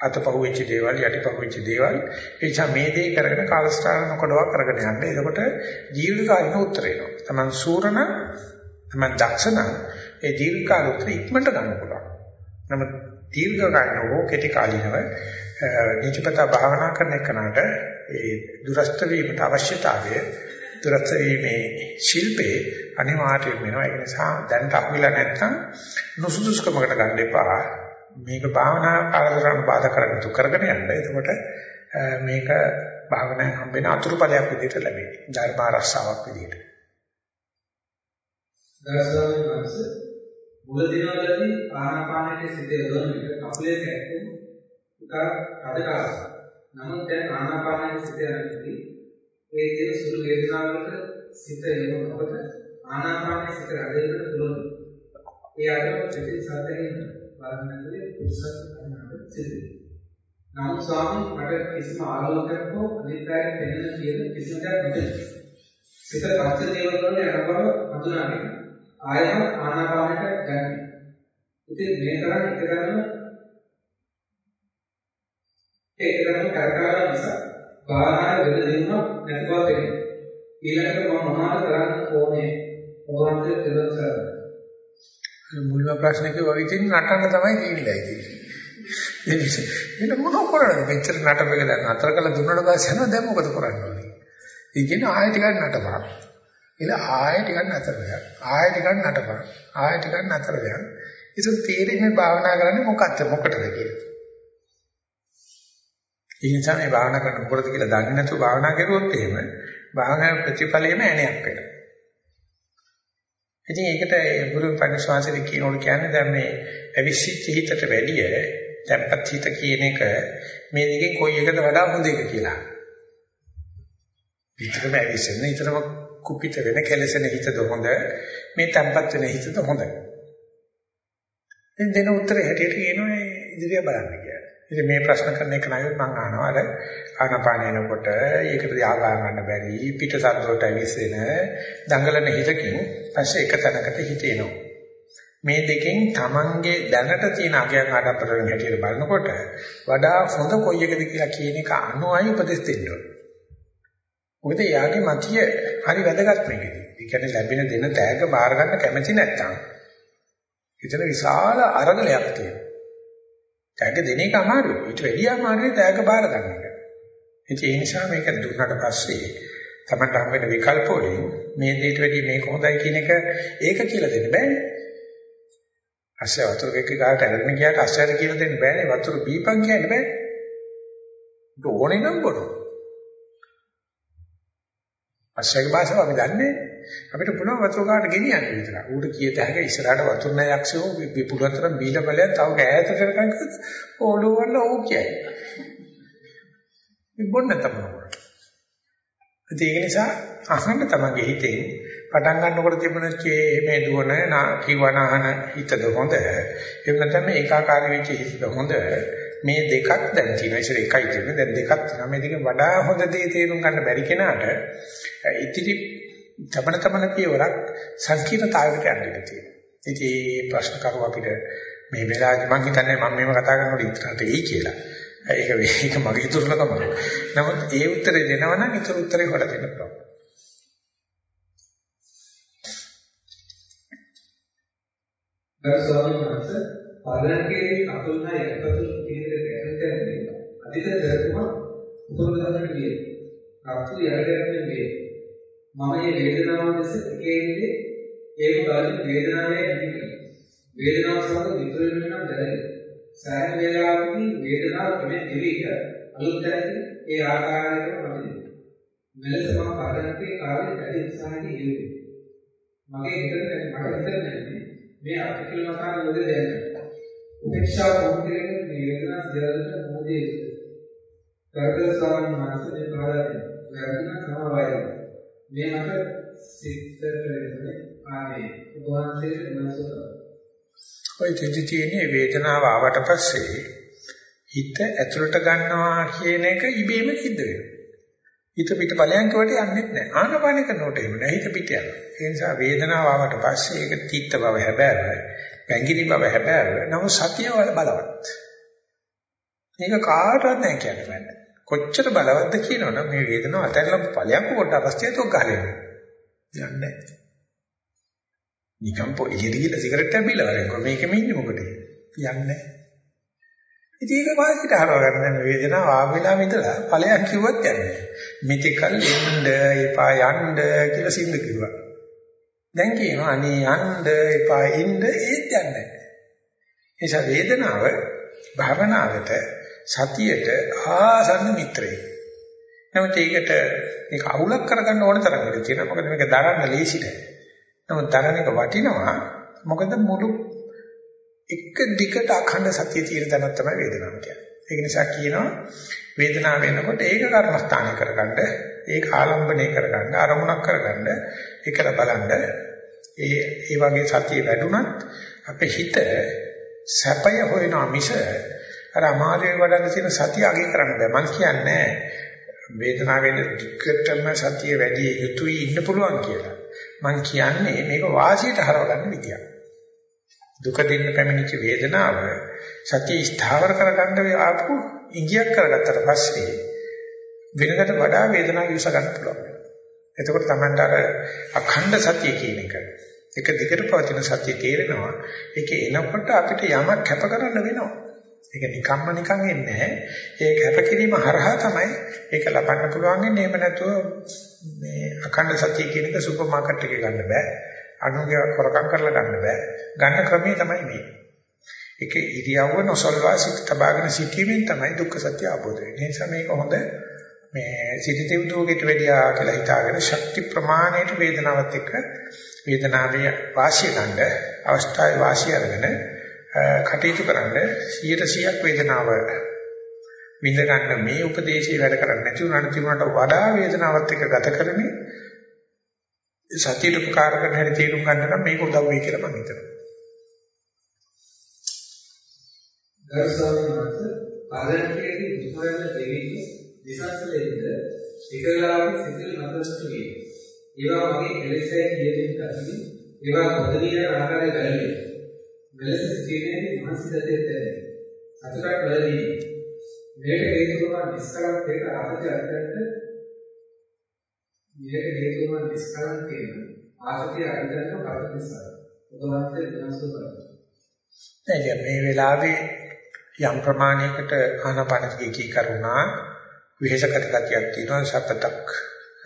අතපහුවෙච්ච දේවල් යටිපහුවෙච්ච දේවල් ඒ නිසා මේ දේ කරගෙන කාලස්ථාන නොකඩවා කරගෙන යන්න. එතකොට ජීවිතකාලින උත්තර එනවා. තමන් සූරණ තමන් දක්ෂණ ඒ දීර්ඝකාල උත්තර ඉක්මනට ගන්න පුළුවන්. නමුත් දීර්ඝකාලීන හෝ කෙටි කාලීනව නිජපත භාවනා කරන එකනට ඒ දුරස්ත වීමට අවශ්‍යතාවය දුරස්ත වීමේ ශිල්පේ අනිවාර්යයෙන් වෙනවා. ඒ නිසා දැනට අහුවිලා නැත්නම් නුසුදුසුකමකට ගන්න එපා. මේක භාවනා කාලතරණ බාධා කරගෙන තු කරගෙන යන්න. එතකොට මේක භාවනාවෙන් හම්බෙන අතුරුඵලයක් විදිහට ලැබෙන්නේ. ධර්ම ආරක්ෂාවක් විදිහට. දර්ශනාවේ මාස මුල දිනවලදී ආනාපානයේ සිට යොදවන විට කපලේ කැක්කුම් උකා අදකාස. නමුත් දැන් ආනාපානයේ සිට යනදී ඒ කියන සුළු වේදනාවකට සිත යොමුනකොට ආනාපානයේ සිත රැඳෙන්න පුළුවන්. ඒ අතර ප්‍රති සාධකයෙන් බලන්නදී පුරුෂත් අනාගත සිදුවේ. නමුත් ස්වාමීන් මට කිසිම ආලෝකයක් හෝ අනිත්‍යයක් පෙනෙන කියන කිසිම දෙයක් නැත. සිත පස්ස දේවල් වල යන බව හඳුනාගෙන ආයම ආනාපානයට ගන්න. ඉතින් මේ තරම් එක ගන්න ඒක ගන්න කරකාර නිසා භාවනාවේ වෙන දෙයක් නැති බව පෙනේ. ඊළඟට මම මොනවද කරන්න ඕනේ? ඔබ වහන්සේ තේරුම් ගන්න. මුලින්ම ප්‍රශ්නේ කිව්වා ඉතින් නටන්න තමයි තියෙන්නේ ඉතින්. එන්න මොන කරන්නේ? මෙච්චර නටපෙක දැන් අතර කළ දුන්නට පස්සේ යනවා දැන් මොකද කරන්න ඕනේ? ඉතින් ආයෙ ටිකක් නටපන්. ඉල ආයෙ ටිකක් නතර වෙනවා. ආයෙ ටිකක් නටපන්. ආයෙ ටිකක් නතර වෙනවා. ඉතින් තීරෙන්නේ භාවනා කරන්නේ මොකක්ද මොකටද කියලා. ඒ නිසා මේ භාවනා කරන මොකටද කියලා දන්නේ නැතුව භාවනා කරුවොත් එහෙම භාවනා ප්‍රතිඵලෙම ඇණයක් වෙනවා. ඉතින් ඒකට ගුරු පරිශ්වාසයේ කියනෝട് කියන්නේ දැන් මේ අවිසිච්ච හිතට වැඩිය tempat හිත කියන එක මේ දෙකේ කොයි එකද වඩා හොඳ එක කියලා. විතරම ඇවිස්සෙන විතරම කුපිත වෙන කෙලසෙන හිතද හොඳ මේ tempat වෙන හිතද හොඳ. ඉතින් දෙන උත්තරේ හැටියට කියනවා ඉදිරිය බලන්න කියලා. ඉතින් මේ ප්‍රශ්න කරන එක නයොත් මම අහනවා අර ආනපාන එනකොට ඒකට යාගා ගන්න බැරි පිට සද්දෝට ඇවිස්සෙන දඟලන හිතකින් පස්සේ එක තැනකට හිතේනවා. මේ දෙකෙන් Tamange දැනට තියෙන අගයන් ආඩම්බරයෙන් හැටියට බලනකොට වඩා හොඳ කොයි එකද කියලා කියන එක අනුයි උපදෙස් දෙන්න ඕනේ. මොකද යාගේ මතිය හරි වැදගත් මේකදී. ඒ කියන්නේ ලැබෙන දෙන තෑග්ග බාර ගන්න කැමති නැත්තම් එතන විශාල අරගලයක් තියෙනවා. තෑග්ග දෙන එක අමාරුයි. ඊට වැඩිය අමාරුයි තෑග්ග බාර ගන්න එක. ඉතින් ඒ නිසා මේක දුන්නාට පස්සේ තමයි හම්බෙන විකල්ප වලින් මේ දෙයට වැඩිය මේක හොඳයි කියන එක ඒක කියලා දෙන්න බෑනේ. අස්සේ වතුර කෙක්ක ගාට අරගෙන ගියාට අස්සයට කියලා දෙන්න බෑනේ වතුර බීපන් කියන්න බෑනේ. ඒක ඕනේ නම් බොරු. අස්සගේ භාෂාව අපි දන්නේ අපිට පුළුවන් වතුර ගාට ගෙනියන්න විතරයි. ඌට කීයත හැක ඉස්සරහට වතුර නැ යක්ෂයෝ විපුලතර බීලා බලයන් තව ඈතට කරකන් ඕඩෝ වල ඕ කියයි. මේ බොන්න තමයි. ඒක නිසා අහන්න තමයි හිතේ පටන් ගන්නකොට තිබුණත් මේ දුවන කිවන අහන හිතද හොඳ එහෙම නැත්නම් මේ ඒකාකාරී වෙච්ච හිතද හොඳ මේ දෙකක් දැන් තියෙනවා. ඉතින් එකයි තියෙන්නේ. දැන් දෙකක් තියෙනවා. මේ දෙකෙන් වඩා හොඳ දේ තේරුම් ගන්න බැරි කෙනාට ඉතිරි තමන තමන පියවරක් සංකීර්ණතාවයකට යන්න තියෙනවා. ඉතින් ප්‍රශ්න කරුව අපිට මේ වෙලාවේ මම හිතන්නේ මම මේව කතා කරනකොට ඉතරට එයි කියලා. ඒක ඒක මගේ දුර්ලභම. නමුත් ඒ උත්තරේ දෙනවා නම් ඊතර උත්තරේ හොයලා දෙන්න පුළුවන්. ගරු ස්වාමීන් වහන්සේ පරණකේ අතුල්න යකපතුල් කියන ගැටෙන්නේ අධික දර්ශන උපදවන්නට විය. අතු යරගෙන විය. මම මේ වේදනාව දැස එකේදී ඒක බලන වේදනාවේ ඇති වේදනාව සමග විතර වෙනවා දැනෙන. සෑම වේලාවකදී වේදනාව කෙමෙන් දෙවික අලුත් දැනෙන ඒ ආකාරයටම වදිනවා. මෙලෙස මම පරණකේ කාලේ වැඩි උත්සාහයෙන් යෙදුවේ. මගේ හිතට මට හිතෙන්නේ මේ අර්ථකල මතාන මොදේ දැනෙන්නේ. උපේක්ෂා පොම්පිරේ මේ වේදනා සියල්ලට මොදේ. කරදර ස්වාමීන් වහන්සේ පාදාගෙන වැරදින සමාවයි. මේ මට සිත්තට වෙන්නේ ආනේ උපවාසයේ මනසට. ඔය දෙවි තියෙන්නේ වේදනාව ආවට පස්සේ හිත ඇතුළට ගන්නවා කියන එක ඉබේම සිද්ධ වෙනවා. හිත පිට ඵලයන් කොට යන්නේ නැහැ. ආනපාන කරනකොට එහෙම නැහැ. හිත පිට යනවා. ඒ නිසා වේදනාව ආවට පස්සේ ඒක තීත්ත බව හැබෑව. පැංගිරි බව හැබෑව. නමුත් සතිය වල බලවත්. මේක කාටවත් නැහැ කියන්න බෑ. කොච්චර බලවත්ද කියනවනම් මේ වේදනාව අතහැරලා ඵලයක් පොඩ්ඩක් අවස්ථියත් ඔක් ගන්න. යන්නේ නිකම් පො එළියට ගිහලා සිගරට් එකක් බීලා වරෙන්කෝ මේකෙම ඉන්නේ මොකටද? යන්නේ ඉතින් ඒක වාසියට හරව ගන්න දැන් වේදනාව ආවෙලා ඉඳලා ඵලයක් කිව්වත් යන්නේ. මෙතිකල් එන්න එපා යන්න කියලා සින්ද කිව්වා. දැන් කියනවා අනේ යන්න එපා එන්න ඒත් යන්නේ. එනිසා වේදනාව භවනාවට සතියට ආසන්න මිත්‍රයෙක්. නමුත් ඒකට මේක අවුලක් කරගන්න ඕන තරම් ඉඳී තියෙනවා. මොකද මේක දරන්න ලේසි නෑ. නමුත් දරන එක වටිනවා. මොකද මුළු එක දිගට අඛණ්ඩ සතිය තියෙන තැනක් තමයි වේදනාව කියන්නේ. ඒක නිසා කියනවා වේදනාව වෙනකොට ඒක කර්මස්ථානය කරගන්න, ඒක ආලම්බණය කරගන්න, අරමුණක් කරගන්න, ඒකල බලන්න. ඒ ඒ වගේ සතිය වැඩුණත් අපේ හිත සැපය හොයනවා මිස අර අමාරුවේ වඩන්න තියෙන සතිය අගය කරන්න බෑ. මම කියන්නේ වේදනාවෙන් දිගටම සතිය වැඩි යුතුයි ඉන්න පුළුවන් කියලා. මම කියන්නේ මේක වාසියට හරව ගන්න විදියක්. දුක දෙන්න පැමිණිච්ච වේදනාව සතිය ස්ථාවර කරගන්න ආපු ඉඟියක් කරගත්තට පස්සේ වෙනකට වඩා වේදනාව විශ්ස ගන්න පුළුවන්. එතකොට තමයි අර අඛණ්ඩ සතිය කියන එක. එක දිගට පවතින සත්‍ය තේරෙනවා. ඒක එනකොට අපිට යමක් කැප කරන්න වෙනවා. ඒක නිකම්ම නිකන් එන්නේ නැහැ. ඒ කැපකිරීම හරහා තමයි ඒක ලබන්න පුළුවන් ඉන්නේ. එහෙම නැතුව මේ අඛණ්ඩ සත්‍ය කියන එක සුපර් මාකට් එකේ ගන්න බෑ. අනුගේ කරකම් කරලා ගන්න බෑ. ගන්න ක්‍රමය තමයි මේ. ඒක ඉරියව්ව නොසල්වා සිට තබාගෙන සිටීමෙන් තමයි දුක්ඛ සත්‍ය අවබෝධ වෙන්නේ. ඒ නිසා මේක හොඳ මේ සිටිතේ උදෝගෙට වැඩියා කියලා හිතාගෙන ශක්ති ප්‍රමාණයට වේදනාවත් එක්ක වේදනාවේ වාසිය ගන්න අවස්ථාවේ වාසිය අරගෙන කටයුතු කරන්න 100%ක් වේදනාව විඳ ගන්න මේ උපදේශය වැඩ කරන්නේ නැති උනට තිබුණාට වඩා වේදනාවත් එක්ක ගත කරන්නේ සතියට උපකාර කරන හැටි තේරුම් ගන්න නම් මේක උදව් වෙයි කියලා මම හිතනවා. ගරු ස්වාමීන් වහන්සේ ආරම්භයේදී මුස්මරණ දෙවියන් විසස්සලෙන්ද එකලාවක සිතිල් නතරට වේ. ඒවා මගේ එලෙසයි කියමින් කසින් ඒවා පොදලිය ආකාරය ගලන්නේ. මෙලෙස සිටීමේදී මනසිතේ තැරේ. අතුරක් වලදී මේක හේතුව නිස්කලක් දෙක ආපති අර්ථයට මේක හේතුව නිස්කලක් කියන ආපති අර්ථයට පරිදි නිසා. ඔබ වහන්සේ විනාශ කරනවා. මේ වෙලාවේ යම් ප්‍රමාණයකට ආනාපානසතිය කී කරුණා විශේෂකට ගතියක් තියෙනවා සපතක්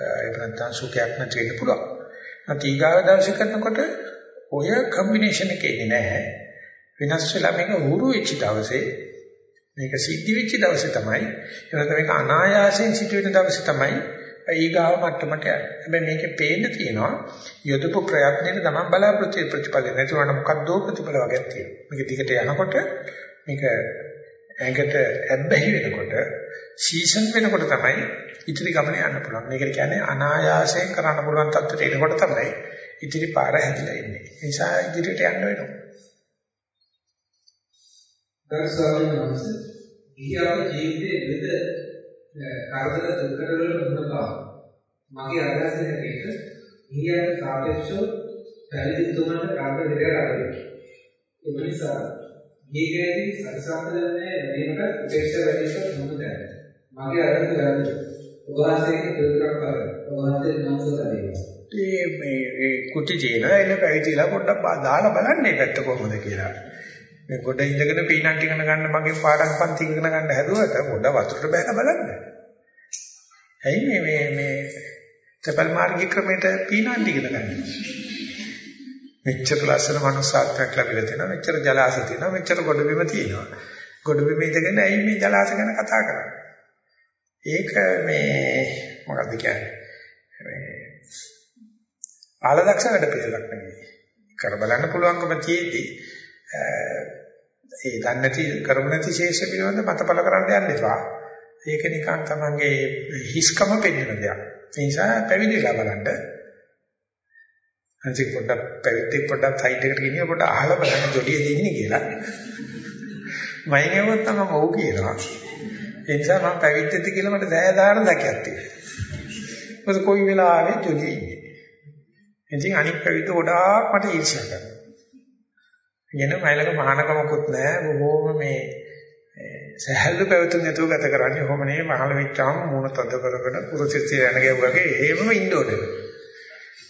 එහෙම නැත්නම් සුඛයක් නැති වෙන්න පුළුවන්. අතීගාව දර්ශ කරනකොට ඔය කම්බිනේෂන් එක එන්නේ නැහැ. වෙනස් වෙලා මේක උරු වෙච්ච දවසේ මේක සිද්ධ වෙච්ච දවසේ තමයි එහෙනම් මේක අනායාසයෙන් සිදු වෙන දවසේ තමයි ඊගාව මට්ටමට යන්නේ. හැබැයි මේකේ පේන්න තියෙනවා යොදපු ප්‍රයත්නෙට තමයි බලාපොරොත්තු ප්‍රතිඵල නැතුවම මොකක්දෝ ප්‍රතිඵල වගේක් තියෙනවා. මේක දිගට යනකොට මේක ඇඟට ඇබ්බැහි වෙනකොට සීසන් වෙනකොට තමයි ඉතිරි ගමන යන්න පුළුවන්. මේකට කියන්නේ අනායාසයෙන් කරන්න පුළුවන් තත්ත්වයට එනකොට තමයි ඉතිරි පාර හැදිලා ඉන්නේ. ඒ නිසා ඉදිරියට යන්න වෙනවා. දර්ශාවෙන් වහන්ස ගිහියව ජීවිතයේ විවිධ කරදර දුක්කර වල මුහුණ පාන. මගේ අදහස හැටියට ගිහියන්ට සාපේක්ෂව පැවිදි තුමන්ට කරදර දෙකක් අඩුයි. ඒ නිසා මේකේදී සංසන්දනයේ වැඩිමකට උපේක්ෂා වැඩිමකට මොකද මගේ අරමුණ ගන්න ඔබ වහන්සේගේ ප්‍රතික්‍රියාවක් කරන්න ඔබ වහන්සේ නමස්කාර ඒ මේ ඒ කුටි ජීන එන පැවිදිලා පොඩ්ඩක් දාලා බලන්න මේ පැත්ත කොහොමද කියලා මේ ගොඩ ඉඳගෙන පීනන් ටිකන ගන්න මගේ පාඩම් පන්ති ඉගෙන ගන්න හැදුවට පොඩ වතුරට බෑලා බලන්න. ඇයි මේ මේ මේ තපල් මාර්ගික ක්‍රමයට පීනන් ඉගෙන ගන්න. මෙච්චර ලස්සන මනුස්සාත්මයක් ලැබිලා තියෙනවා මෙච්චර ජලාශ තියෙනවා මෙච්චර ගොඩබිම තියෙනවා. ගොඩබිම ඉඳගෙන ඇයි මේ ජලාශ ගැන කතා කරන්නේ? ඒක මේ මොකක්ද කියන්නේ? මේ ආලදක්ෂ වැඩ පිළිලක් නෙවෙයි කර බලන්න පුළුවන්කම තියෙද්දී ඒ දන්නේ නැති කරමු නැති ශේෂ පිළිබඳ මතපල කරන්න යන්න එපා. ඒක නිකන් තමන්ගේ හිස්කම පෙන්වන දෙයක්. ඒ නිසා පැවිදිලා බලන්න. අන්තික පොඩ්ඩක් පැවිද්දෙක් පොඩ්ඩක් සයිඩ් එකට ගෙනියලා පොඩ්ඩක් අහලා බලන්න ජොලිය දෙන්නේ කියලා. මම කියවොත් තමයි ඔව් කියනවා. ඒ නිසා මම පැවිද්දෙක්ද කියලා මට දයාදාන දැකයක් තියෙනවා. මොකද කොයි වෙලාවෙ ජොලිය ඉන්නේ. ඉතින් අනිත් පැවිද්ද ගොඩාක් මට ඊර්ෂ්‍යා කරනවා. කියන මයිලක මහානකමකුත් නැහැ. බොහෝම මේ සහැල්ලු පැවතුම් නැතුව ගත කරන්නේ. කොහොම නේ මහල වෙච්චාම මූණ තද කරගෙන කුරුසිතේ යන ගෙවුවගේ එහෙමම ඉන්න ඕනේ.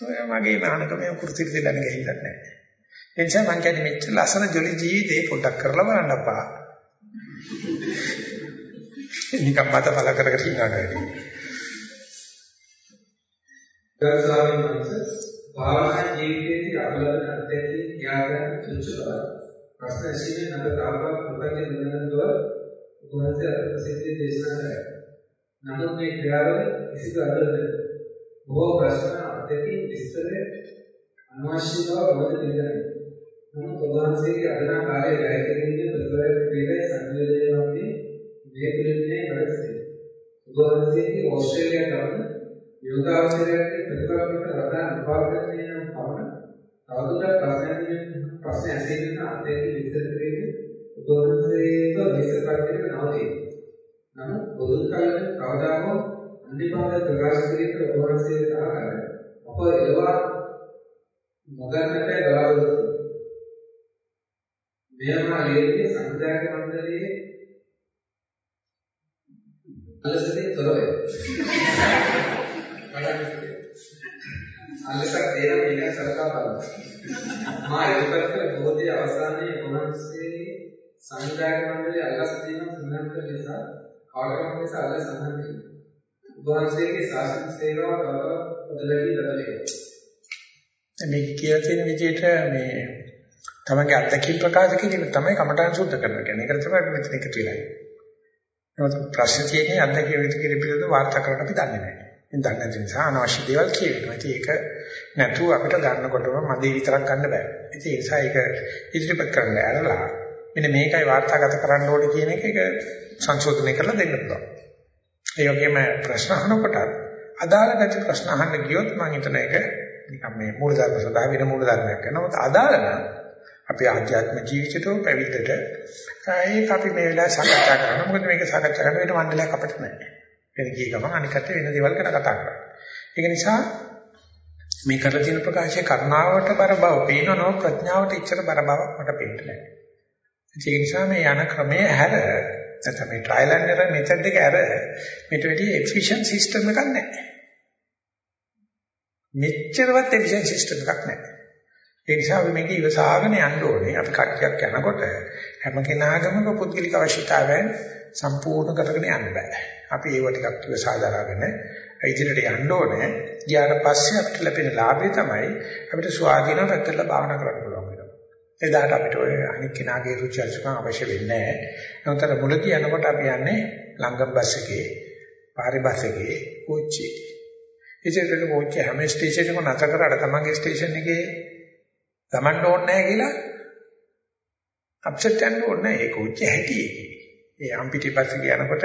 ඔය මගේ මහානකමේ කුරුසිට දෙලන්න ගිහිල්ලා නැහැ. ඒ නිසා මම කියන්නේ මෙච්චර ලස්සන ජොලි ජීවිතේ පොඩ්ඩක් කරලා බලන්න අපා. නිකම් මත බල කර කර ඉන්නවා නේද? ගරුස්වාමීන් වහන්සේ භාවනා ජීවිතයේදී අපලබන අත්දැකීම් ඥාන තුච්චබව ප්‍රශ්න ඇසීමේ නඩ කාලයක් ප්‍රකටයෙන් දෙනව උපවාසය ප්‍රසිද්ධ දේශනා කරා. නමුත් මේ ක්‍රියාවල කිසිදු අදලද බොහෝ ප්‍රශ්න අධ්‍යක්ෂින් විස්තරය අනවශ්‍ය බව මොකද පිළිගන්නේ. නමුත් ඔබවහන්සේගේ අදනා කාලය වැය කිරීමේ ප්‍රතිඵල වේලයි සංයෝජනය වන්නේ මේ පිළිමේ වැඩසටහන. ඔබවහන්සේගේ ඕස්ට්‍රේලියාව ගමන යෝගාවචරයේ ප්‍රතිඵලකට වඩා උපාකරණය නම් පවන තවදුරටත් ප්‍රශ්න ප්‍රශ්න ඇසෙන්න අධ්‍යක්ෂ විස්තර කිරීමේ ඔබවහන්සේව මේසපත්තික නවතී. නමුත් බුදුන් කාලේ කවදා හෝ අනිපාත ප්‍රකාශ කිරීමට ඔබවහන්සේ ආකාරය අප ඒවා නොගන්නට බලාපොරොත්තු මෙයමා ලේන්නේ සංඝයාක මණ්ඩලයේ අලසදී තොරව අල්ලසක් දෙන මේක සලකා බලන්න. මා යොදපත් බෝධි අවසානයේ කොහොමසේ සංඝාය මණ්ඩලයේ අල්ලස් දෙන සම්බන්ධ ලෙස කාර්යක්‍රම ලෙස අල්ලස් සම්බන්ධ වෙනවා. වහන්සේගේ ශාසන සේවාව තව පොදලදී ලැබලේ. මේ කියලා තියෙන විදිහට මේ තමගේ අත්දැකීම් ප්‍රකාශ කිරීම තමයි කමඨාන් සුද්ධ කරනවා කියන්නේ. ඒකට තමයි මෙතන එකතු වෙලා ඉන්නේ. නමුත් ප්‍රශ්න තියෙන්නේ අත්දැකීම් විතර පිළිබඳව වාර්තා කරන්න අපි දන්නේ නැහැ. ඉතින් දන්නේ නැති නිසා අනවශ්‍ය දේවල් කියවෙනවා. ඉතින් ඒක නැතුව අපිට ගන්නකොටම මදේ විතරක් ගන්න බෑ. ඉතින් ඒ නිසා ඒක ඉදිරිපත් කරන්න ඇරලා මෙන්න මේකයි වාර්තාගත කරන්න ඕනේ කියන එක ඒක සංශෝධනය කරලා දෙන්න පුළුවන්. ඒ වගේම ප්‍රශ්න අහනකොට අදාළ නැති ප්‍රශ්න අහන්න ගියොත් මම හිතන එක නිකම් මේ මූලධර්ම සඳහා වෙන මූලධර්මයක් කරනවා. අදාළ නම් අපේ ආධ්‍යාත්ම ජීවිතයට පැවිද්දට ඒක අපි මේ වෙලාවේ සාකච්ඡා කරනවා. මොකද මේක සාකච්ඡා කරන විට මණ්ඩලයක් අපිට නැහැ. වෙන ගිය ගමන් අනිකට වෙන දේවල් ගැන කතා කරනවා. ඒක නිසා මේ කරලා තියෙන ප්‍රකාශය කරුණාවට බර බව පේනනෝ ප්‍රඥාවට ඉච්ඡර බර බවක් මට පේන්නේ නැහැ. ඒ නිසා මේ යන ක්‍රමයේ හැර නැත්නම් මේ ට්‍රයිල් ඇන්ඩ් එරර් මෙතඩ් එක ඇර මෙට වැඩි එෆිෂන්ට් සිස්ටම් එකක් නැහැ. මෙච්චරවත් එෆිෂන්ට් සිස්ටම් එකක් නැහැ. ඒ නිසා අපි මේක ඉවසාගෙන යන්න ඕනේ. අපි කට්ටියක් යනකොට හැම කෙනාගේම පුද්ගලික අවශ්‍යතාවයන් සම්පූර්ණ කරගෙන යන්න බෑ. අපි ඒව ටිකක් ඉවසා දරාගෙන ඉදිරියට යන්න ඕනේ. ගියාට පස්සේ අපිට ලැබෙන ලාභය තමයි අපිට ස්වාධීනව පැත්තට භාවනා කරන්න පුළුවන් වෙනවා. එදාට අපිට ඔය අනික් කෙනාගේ රුචි අරුචිකම් අවශ්‍ය වෙන්නේ නැහැ. නමුත් මුලදී යනකොට අපි යන්නේ ලංගම් බස් එකේ, පාරේ බස් එකේ, කෝච්චි. ඉතින් කෝච්චි හැම ස්ටේෂන් එකම නැතර කරලා තමන්ගේ ස්ටේෂන් එකේ ගමන්න ඕනේ නැහැ කියලා අප්සෙට් යන්න ඕනේ නැහැ. ඒක උච්ච හැටි. ඒ අම්පිටිපස්සේ යනකොට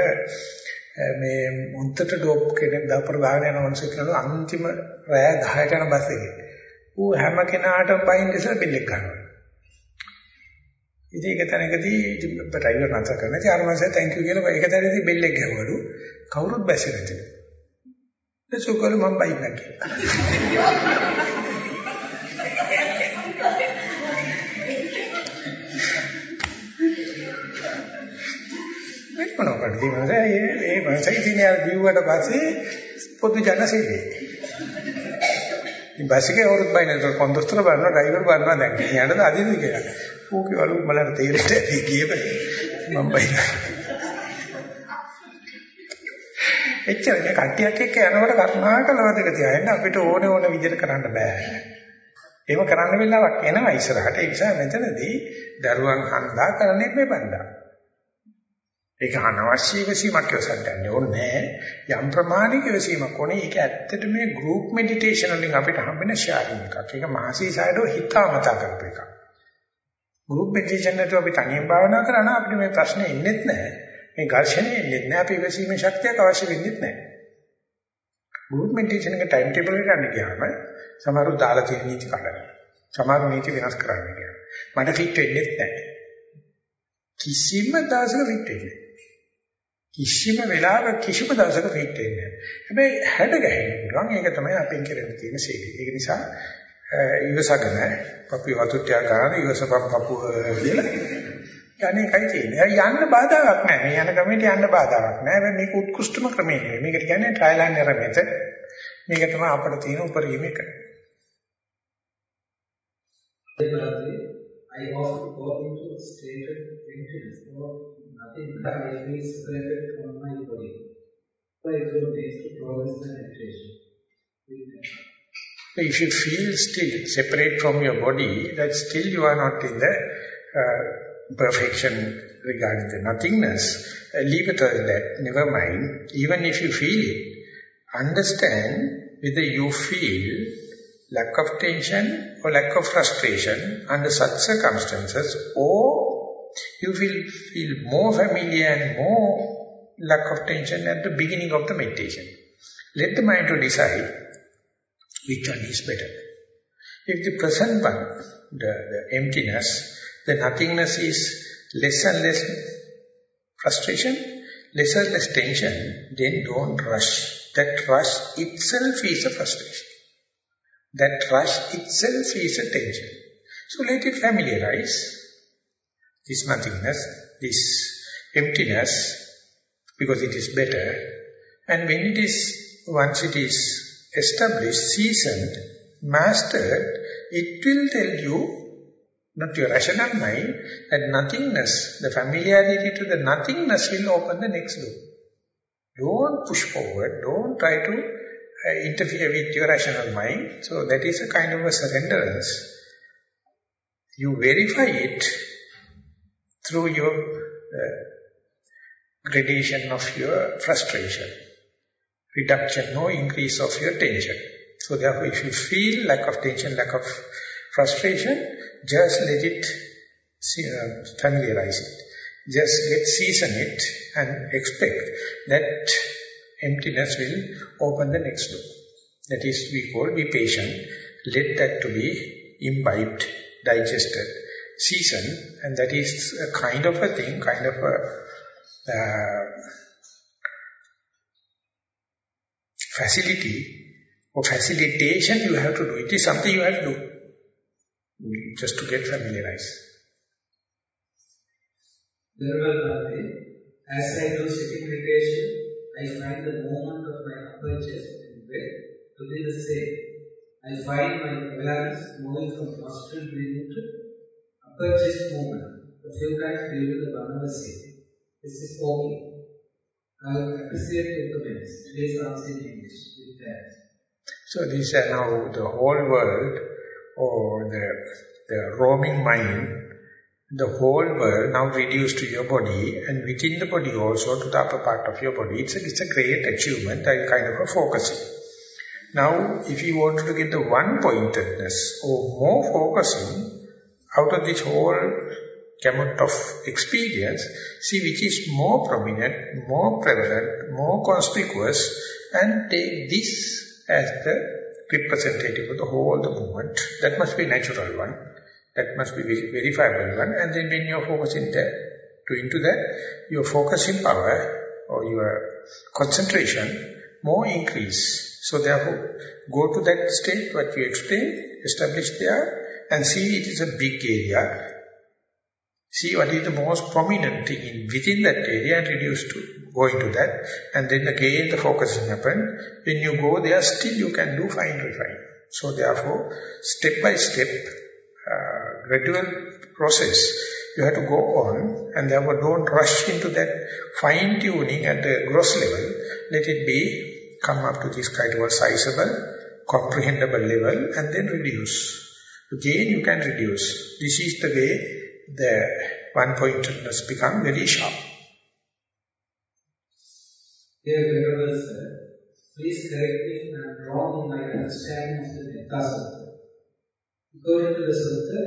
මේ මුන්තට ඩෝප් කෙනෙක් දාපර දාගෙන යන මොනසෙ කියනවා අන්තිම රෑ 10ට යන බස් එකේ. ඌ හැම කෙනාටම බයින් ඉස්සර බිල් එක ගන්නවා. ඉතින් ඒක තැනකදී ඩ්‍රයිවර් නැතර කරන ඉතින් අර මාසේ තැන්ක් යූ කියලා ඒක තැනදී බිල් එක ගැහුවලු කවුරුත් බැස්සේ නැතිලු. ඒ සුකල මම බයින් නැගිට්ටා. මොනවා කරන්නේ මනස ඒ ඒ මනස ඉතින් යාර දීුවට පස්සේ පොදු ජන සේවය. ඉතින් බස් එකේ අවුරුදු බයිනට කොන්දොස්තර බලන ඩ්‍රයිවර් බලනවා දැන් යන්නද අදින්ද කියලා. ඌ කිව්වලු මලට තේරෙන්නේ ගියේ මම බයින. එච්චරනේ කට්ටියක් එක්ක යනකොට කරුණාකර වදක තියාගෙන අපිට ඕනේ ඕන විදිහට කරන්න බෑ. ඒව කරන්න වෙලාවක් එනවා ඉස්සරහට. ඒ නිසා මෙතනදී දරුවන් හන්දා කරන්නේ මේ බණ්ඩා. ඒක අනවශ්‍ය විසීමක් යොසන්න ඕනේ. යම් ප්‍රමාණික විසීමක් ඕනේ. ඒක ඇත්තට මේ ගෲප් මෙඩිටේෂන් වලින් අපිට හම්බෙන ෂෙයාරින් එකක්. ඒක මහසී සයිඩෝ හිතාමතා කරපු එකක්. ගෲප් මෙඩිටේෂන් එකට අපි තනියෙන් භාවනා කරා නම් අපිට මේ ප්‍රශ්නේ එන්නේත් නැහැ. මේ ඝර්ෂණේ එන්නේත් නැහැ. අපි විසීමේ ශක්තියක් අවශ්‍ය වෙන්නේත් නැහැ. ගෲප් මෙඩිටේෂන් එක ටයිම් ටේබල් එකට ගන්න ගියාම සමහරව දාලා තියෙන නීති කඩන. සමහරව නීති වෙනස් කරන්න කියනවා මට ෆිට වෙන්නේත් නැහැ. කිසිම දවසක ෆිට වෙන්නේ කිසිම වෙලාවක කිසිම දවසක ෆිට වෙන්නේ නැහැ. හැබැයි හැඩ ගැහෙන්න පුළුවන්. ඒක තමයි අපෙන් කරන්න තියෙන සේවය. ඒක නිසා ඉවසගෙන පපුව වතුට්ටිය ගන්න ඉවසපම් පපුව කියලා. යන්නේ කයි තියෙන්නේ. යන්න බාධාවක් නැහැ. මේ යන ක්‍රමයට යන්න බාධාවක් නැහැ. මේක උත්කෘෂ්ඨම ක්‍රමය නෙවෙයි. මේකට කියන්නේ ට්‍රයිල් ඇන්ඩ් එරර් මෙතඩ්. මේක තමයි අපිට තියෙන උපරිම එක. I often go into a state of that is separated from my body. So it will to and meditation. If you feel still separate from your body, that still you are not in the uh, perfection regarding the nothingness. Uh, leave it as that, never mind. Even if you feel it, understand whether you feel lack of tension or lack of frustration under such circumstances or you will feel more familiar and more lack of tension at the beginning of the meditation. Let the mind to decide which one is better. If the present one, the, the emptiness, the nothingness is less and less frustration, less and less tension, then don't rush. That rush itself is a frustration. That rush itself is a tension. So let it familiarize this nothingness, this emptiness, because it is better. And when it is, once it is established, seasoned, mastered, it will tell you, not your rational mind, that nothingness, the familiarity to the nothingness will open the next door. Don't push forward, don't try to uh, interfere with your rational mind. So that is a kind of a surrenderance. You verify it through your uh, gradation of your frustration, reduction or increase of your tension. So therefore, if you feel lack of tension, lack of frustration, just let it uh, familiarize it. Just get season it and expect that emptiness will open the next door. That is, we call, be patient. Let that to be imbibed, digested, seasoned, and that is a kind of a thing, kind of a uh, facility or facilitation you have to do. It is something you have to do just to get familiarized. as I do sitting meditation, I find the movement of my upper chest and breath to be the same. I find my awareness moving from nostril breathing to chest movement a few times during the Vanavasi. This is okay. I appreciate the comments. Today's answer in English with that. So these are now the whole world or the, the roaming mind, the whole world now reduced to your body and within the body also to the upper part of your body. It's a, it's a great achievement and kind of a focusing. Now, if you want to get the one-pointedness or more focusing out of this whole gamut of experience, see which is more prominent, more prevalent, more conspicuous, and take this as the representative of the whole the movement. That must be natural one. That must be verifiable one. And then when you're focusing to into that, your focusing power or your concentration more increase. So therefore, go to that state, what you explained, establish there, and see it is a big area See what is the most prominent thing in, within that area and reduce to go into that. And then again the focusing happen. When you go there, still you can do fine refine. So therefore, step by step, uh, gradual process, you have to go on and therefore don't rush into that fine tuning at the gross level. Let it be, come up to this kind of a sizable, comprehensible level and then reduce. Again you can reduce. This is the way the one-pointedness become very sharp. Dear Venerable Sir, please correct me if I am wrong in my understanding of the Metta Sutta. According to the Sutta,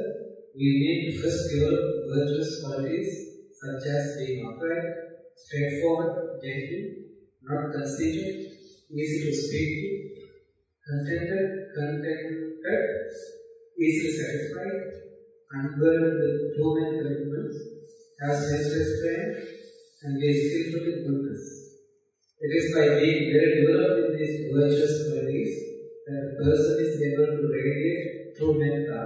we need to first develop virtuous qualities such as being upright, straightforward, gentle, not conceited, easy to speak to, contented, contented, easily satisfied, unburdened with too many commitments, has self-restraint, and be skillful in goodness. It is by being very developed in these virtuous qualities that a person is able to radiate through metta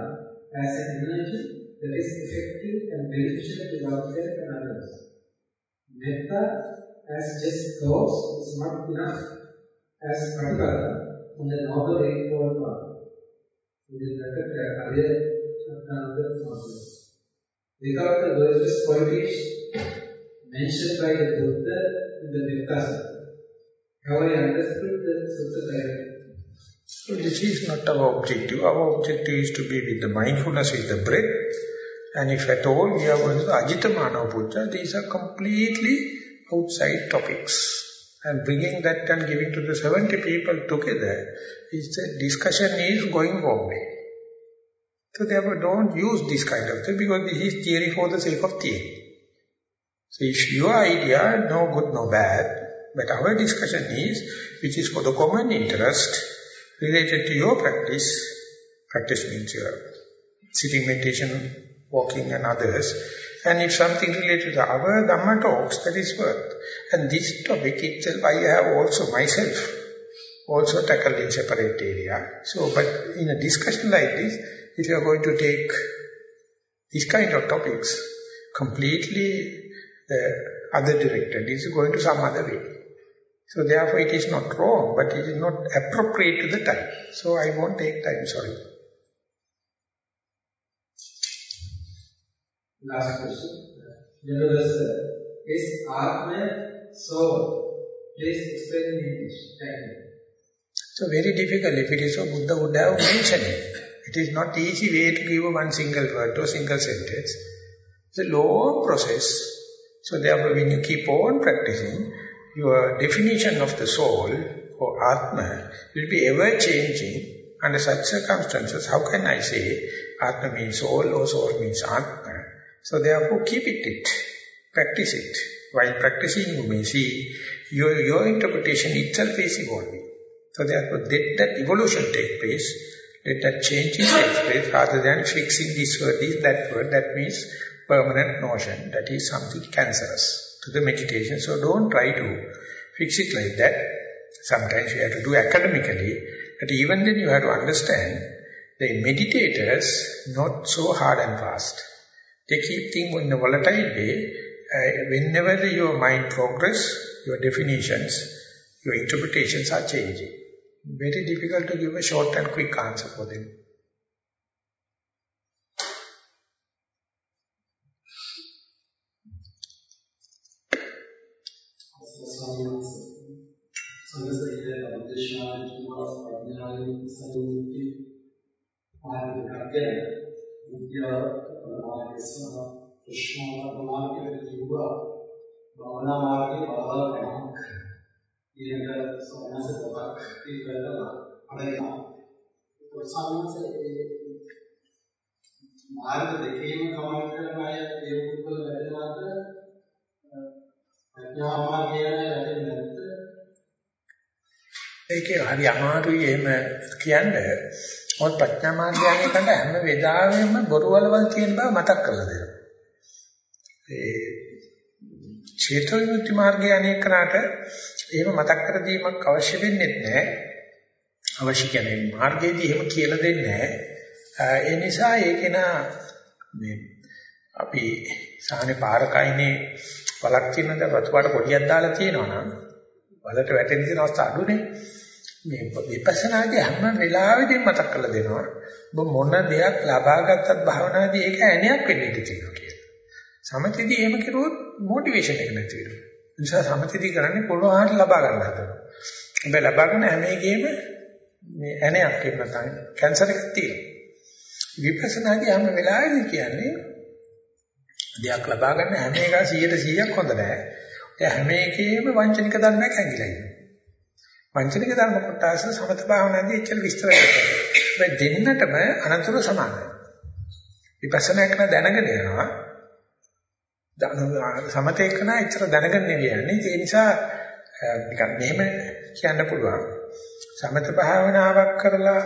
as an energy that is effective and beneficial to oneself and others. Metta as just thoughts is not enough as prabhupada on the noble eightfold path which is qualities mentioned by the Buddha in the Nikasa, How I understood the Sutta? So this is not our objective. Our objective is to be with the mindfulness with the breath. And if at all we are going to Ajitamana Buddha, these are completely outside topics. And bringing that and giving to the 70 people together, is the discussion is going wrong way. So therefore don't use this kind of thing because this is theory for the sake of theory. So if your idea, no good, no bad, but our discussion is, which is for the common interest, related to your practice, practice means your sitting meditation, walking and others, and if something related to our Dhamma talks, that is worth. And this topic itself, I have also myself also tackled in separate area. So, but in a discussion like this, if you are going to take this kind of topics completely uh, other directed, it is going to some other way. So therefore it is not wrong, but it is not appropriate to the time. So I won't take time, sorry. Last question. Sir, is Atma so? Please explain in English. Thank you. So very difficult. If it is so, Buddha would have mentioned it. It is not easy way to give one single word or single sentence. It's a long process. So therefore when you keep on practicing, your definition of the soul or Atma will be ever changing under such circumstances. How can I say Atma means soul or soul means Atma? So therefore keep it, it practice it. While practicing you may see your, your interpretation itself is evolving. So therefore let that evolution take place, let that change take place rather than fixing this word, this, that word, that means permanent notion. That is something cancerous to the meditation. So don't try to fix it like that. Sometimes you have to do academically, but even then you have to understand the meditators not so hard and fast. They keep things in a volatile way. Uh, whenever your mind progress, your definitions, your interpretations are changing. Very difficult to give a short and quick answer for them. සංසය අධිශාන තුමා ප්‍රඥාවෙන් සමුති ආරම්භකය විද්‍යා ප්‍රමාණයසම ප්‍රශ්නාව ප්‍රමාණයට කිව්වා භවනා මාර්ගයේ බාහල ගණක් ඊළඟ සෝනස දෙකක් ඉස්සරලා අරගෙන ප්‍රසන්නසේ මාර්ග දෙකේම ගමන් කරන අය ඒ උත්පල වැඩනවාද ප්‍රඥා මාර්ගය වැඩෙන්නේ නැත්නම් ඒකේ හරි අමාරුයි එහෙම කියන්නේ. මොකද ප්‍රඥා මාර්ගයන් එකට හැම වෙලාවෙම බොරු වලවල් තියෙන බව මතක් කරලා දෙනවා. ඒ චේතෝ විමුක්ති මාර්ගය අනේකනට එහෙම මතක් කර දීමක් අවශ්‍ය වෙන්නේ නැහැ. අවශ්‍ය කියන්නේ මාර්ගයේදී එහෙම කියලා දෙන්නේ නැහැ. ඒ නිසා ඒකේන මේ අපි සාහනේ පාරකයිනේ වලක් තියෙනද වතුපාට පොඩියක් දාලා තියෙනවා නම් වලට වැටෙන තියෙන අවස්ථා අඩුනේ. මේ විපස්සනාදී හැම වෙලාවෙදීම මතක් කරලා දෙනවා. ඔබ මොන දෙයක් ලබා ගත්තත් භාවනාදී ඒක ඇණයක් වෙන්න ඉඩ තියෙනවා කියලා. සමථයේදී එහෙම කෙරුවොත් මොටිවේෂන් එක නැති වෙනවා. ඒ නිසා සමථයේදී කරන්නේ පොළොවට ලබා ගන්න හදනවා. හැබැයි ලබා ගන්න හැම එකෙම මේ ඇණයක් එහෙම නැත්නම් කැන්සර් එකක් තියෙනවා. විපස්සනාදී හැම වෙලාවෙදී කියන්නේ දෙයක් ලබා ගන්න හැම එකම 100% හොඳ නැහැ. ඒ හැම එකෙම වංචනික ධර්මයක් හැංගිලා ඉන්නවා. වංචනික ධර්ම කොටස සමත භාවනාදී එච්චර විස්තර කරන්නේ. දෙන්නටම අනතුරු සමානයි. විපස්සනා කරන දැනගෙන යනවා. සමතේ කරන එච්චර දැනගෙන නෙවෙයි. ඒ නිසා නිකන් මෙහෙම කියන්න පුළුවන්. සමත භාවනාවක් කරලා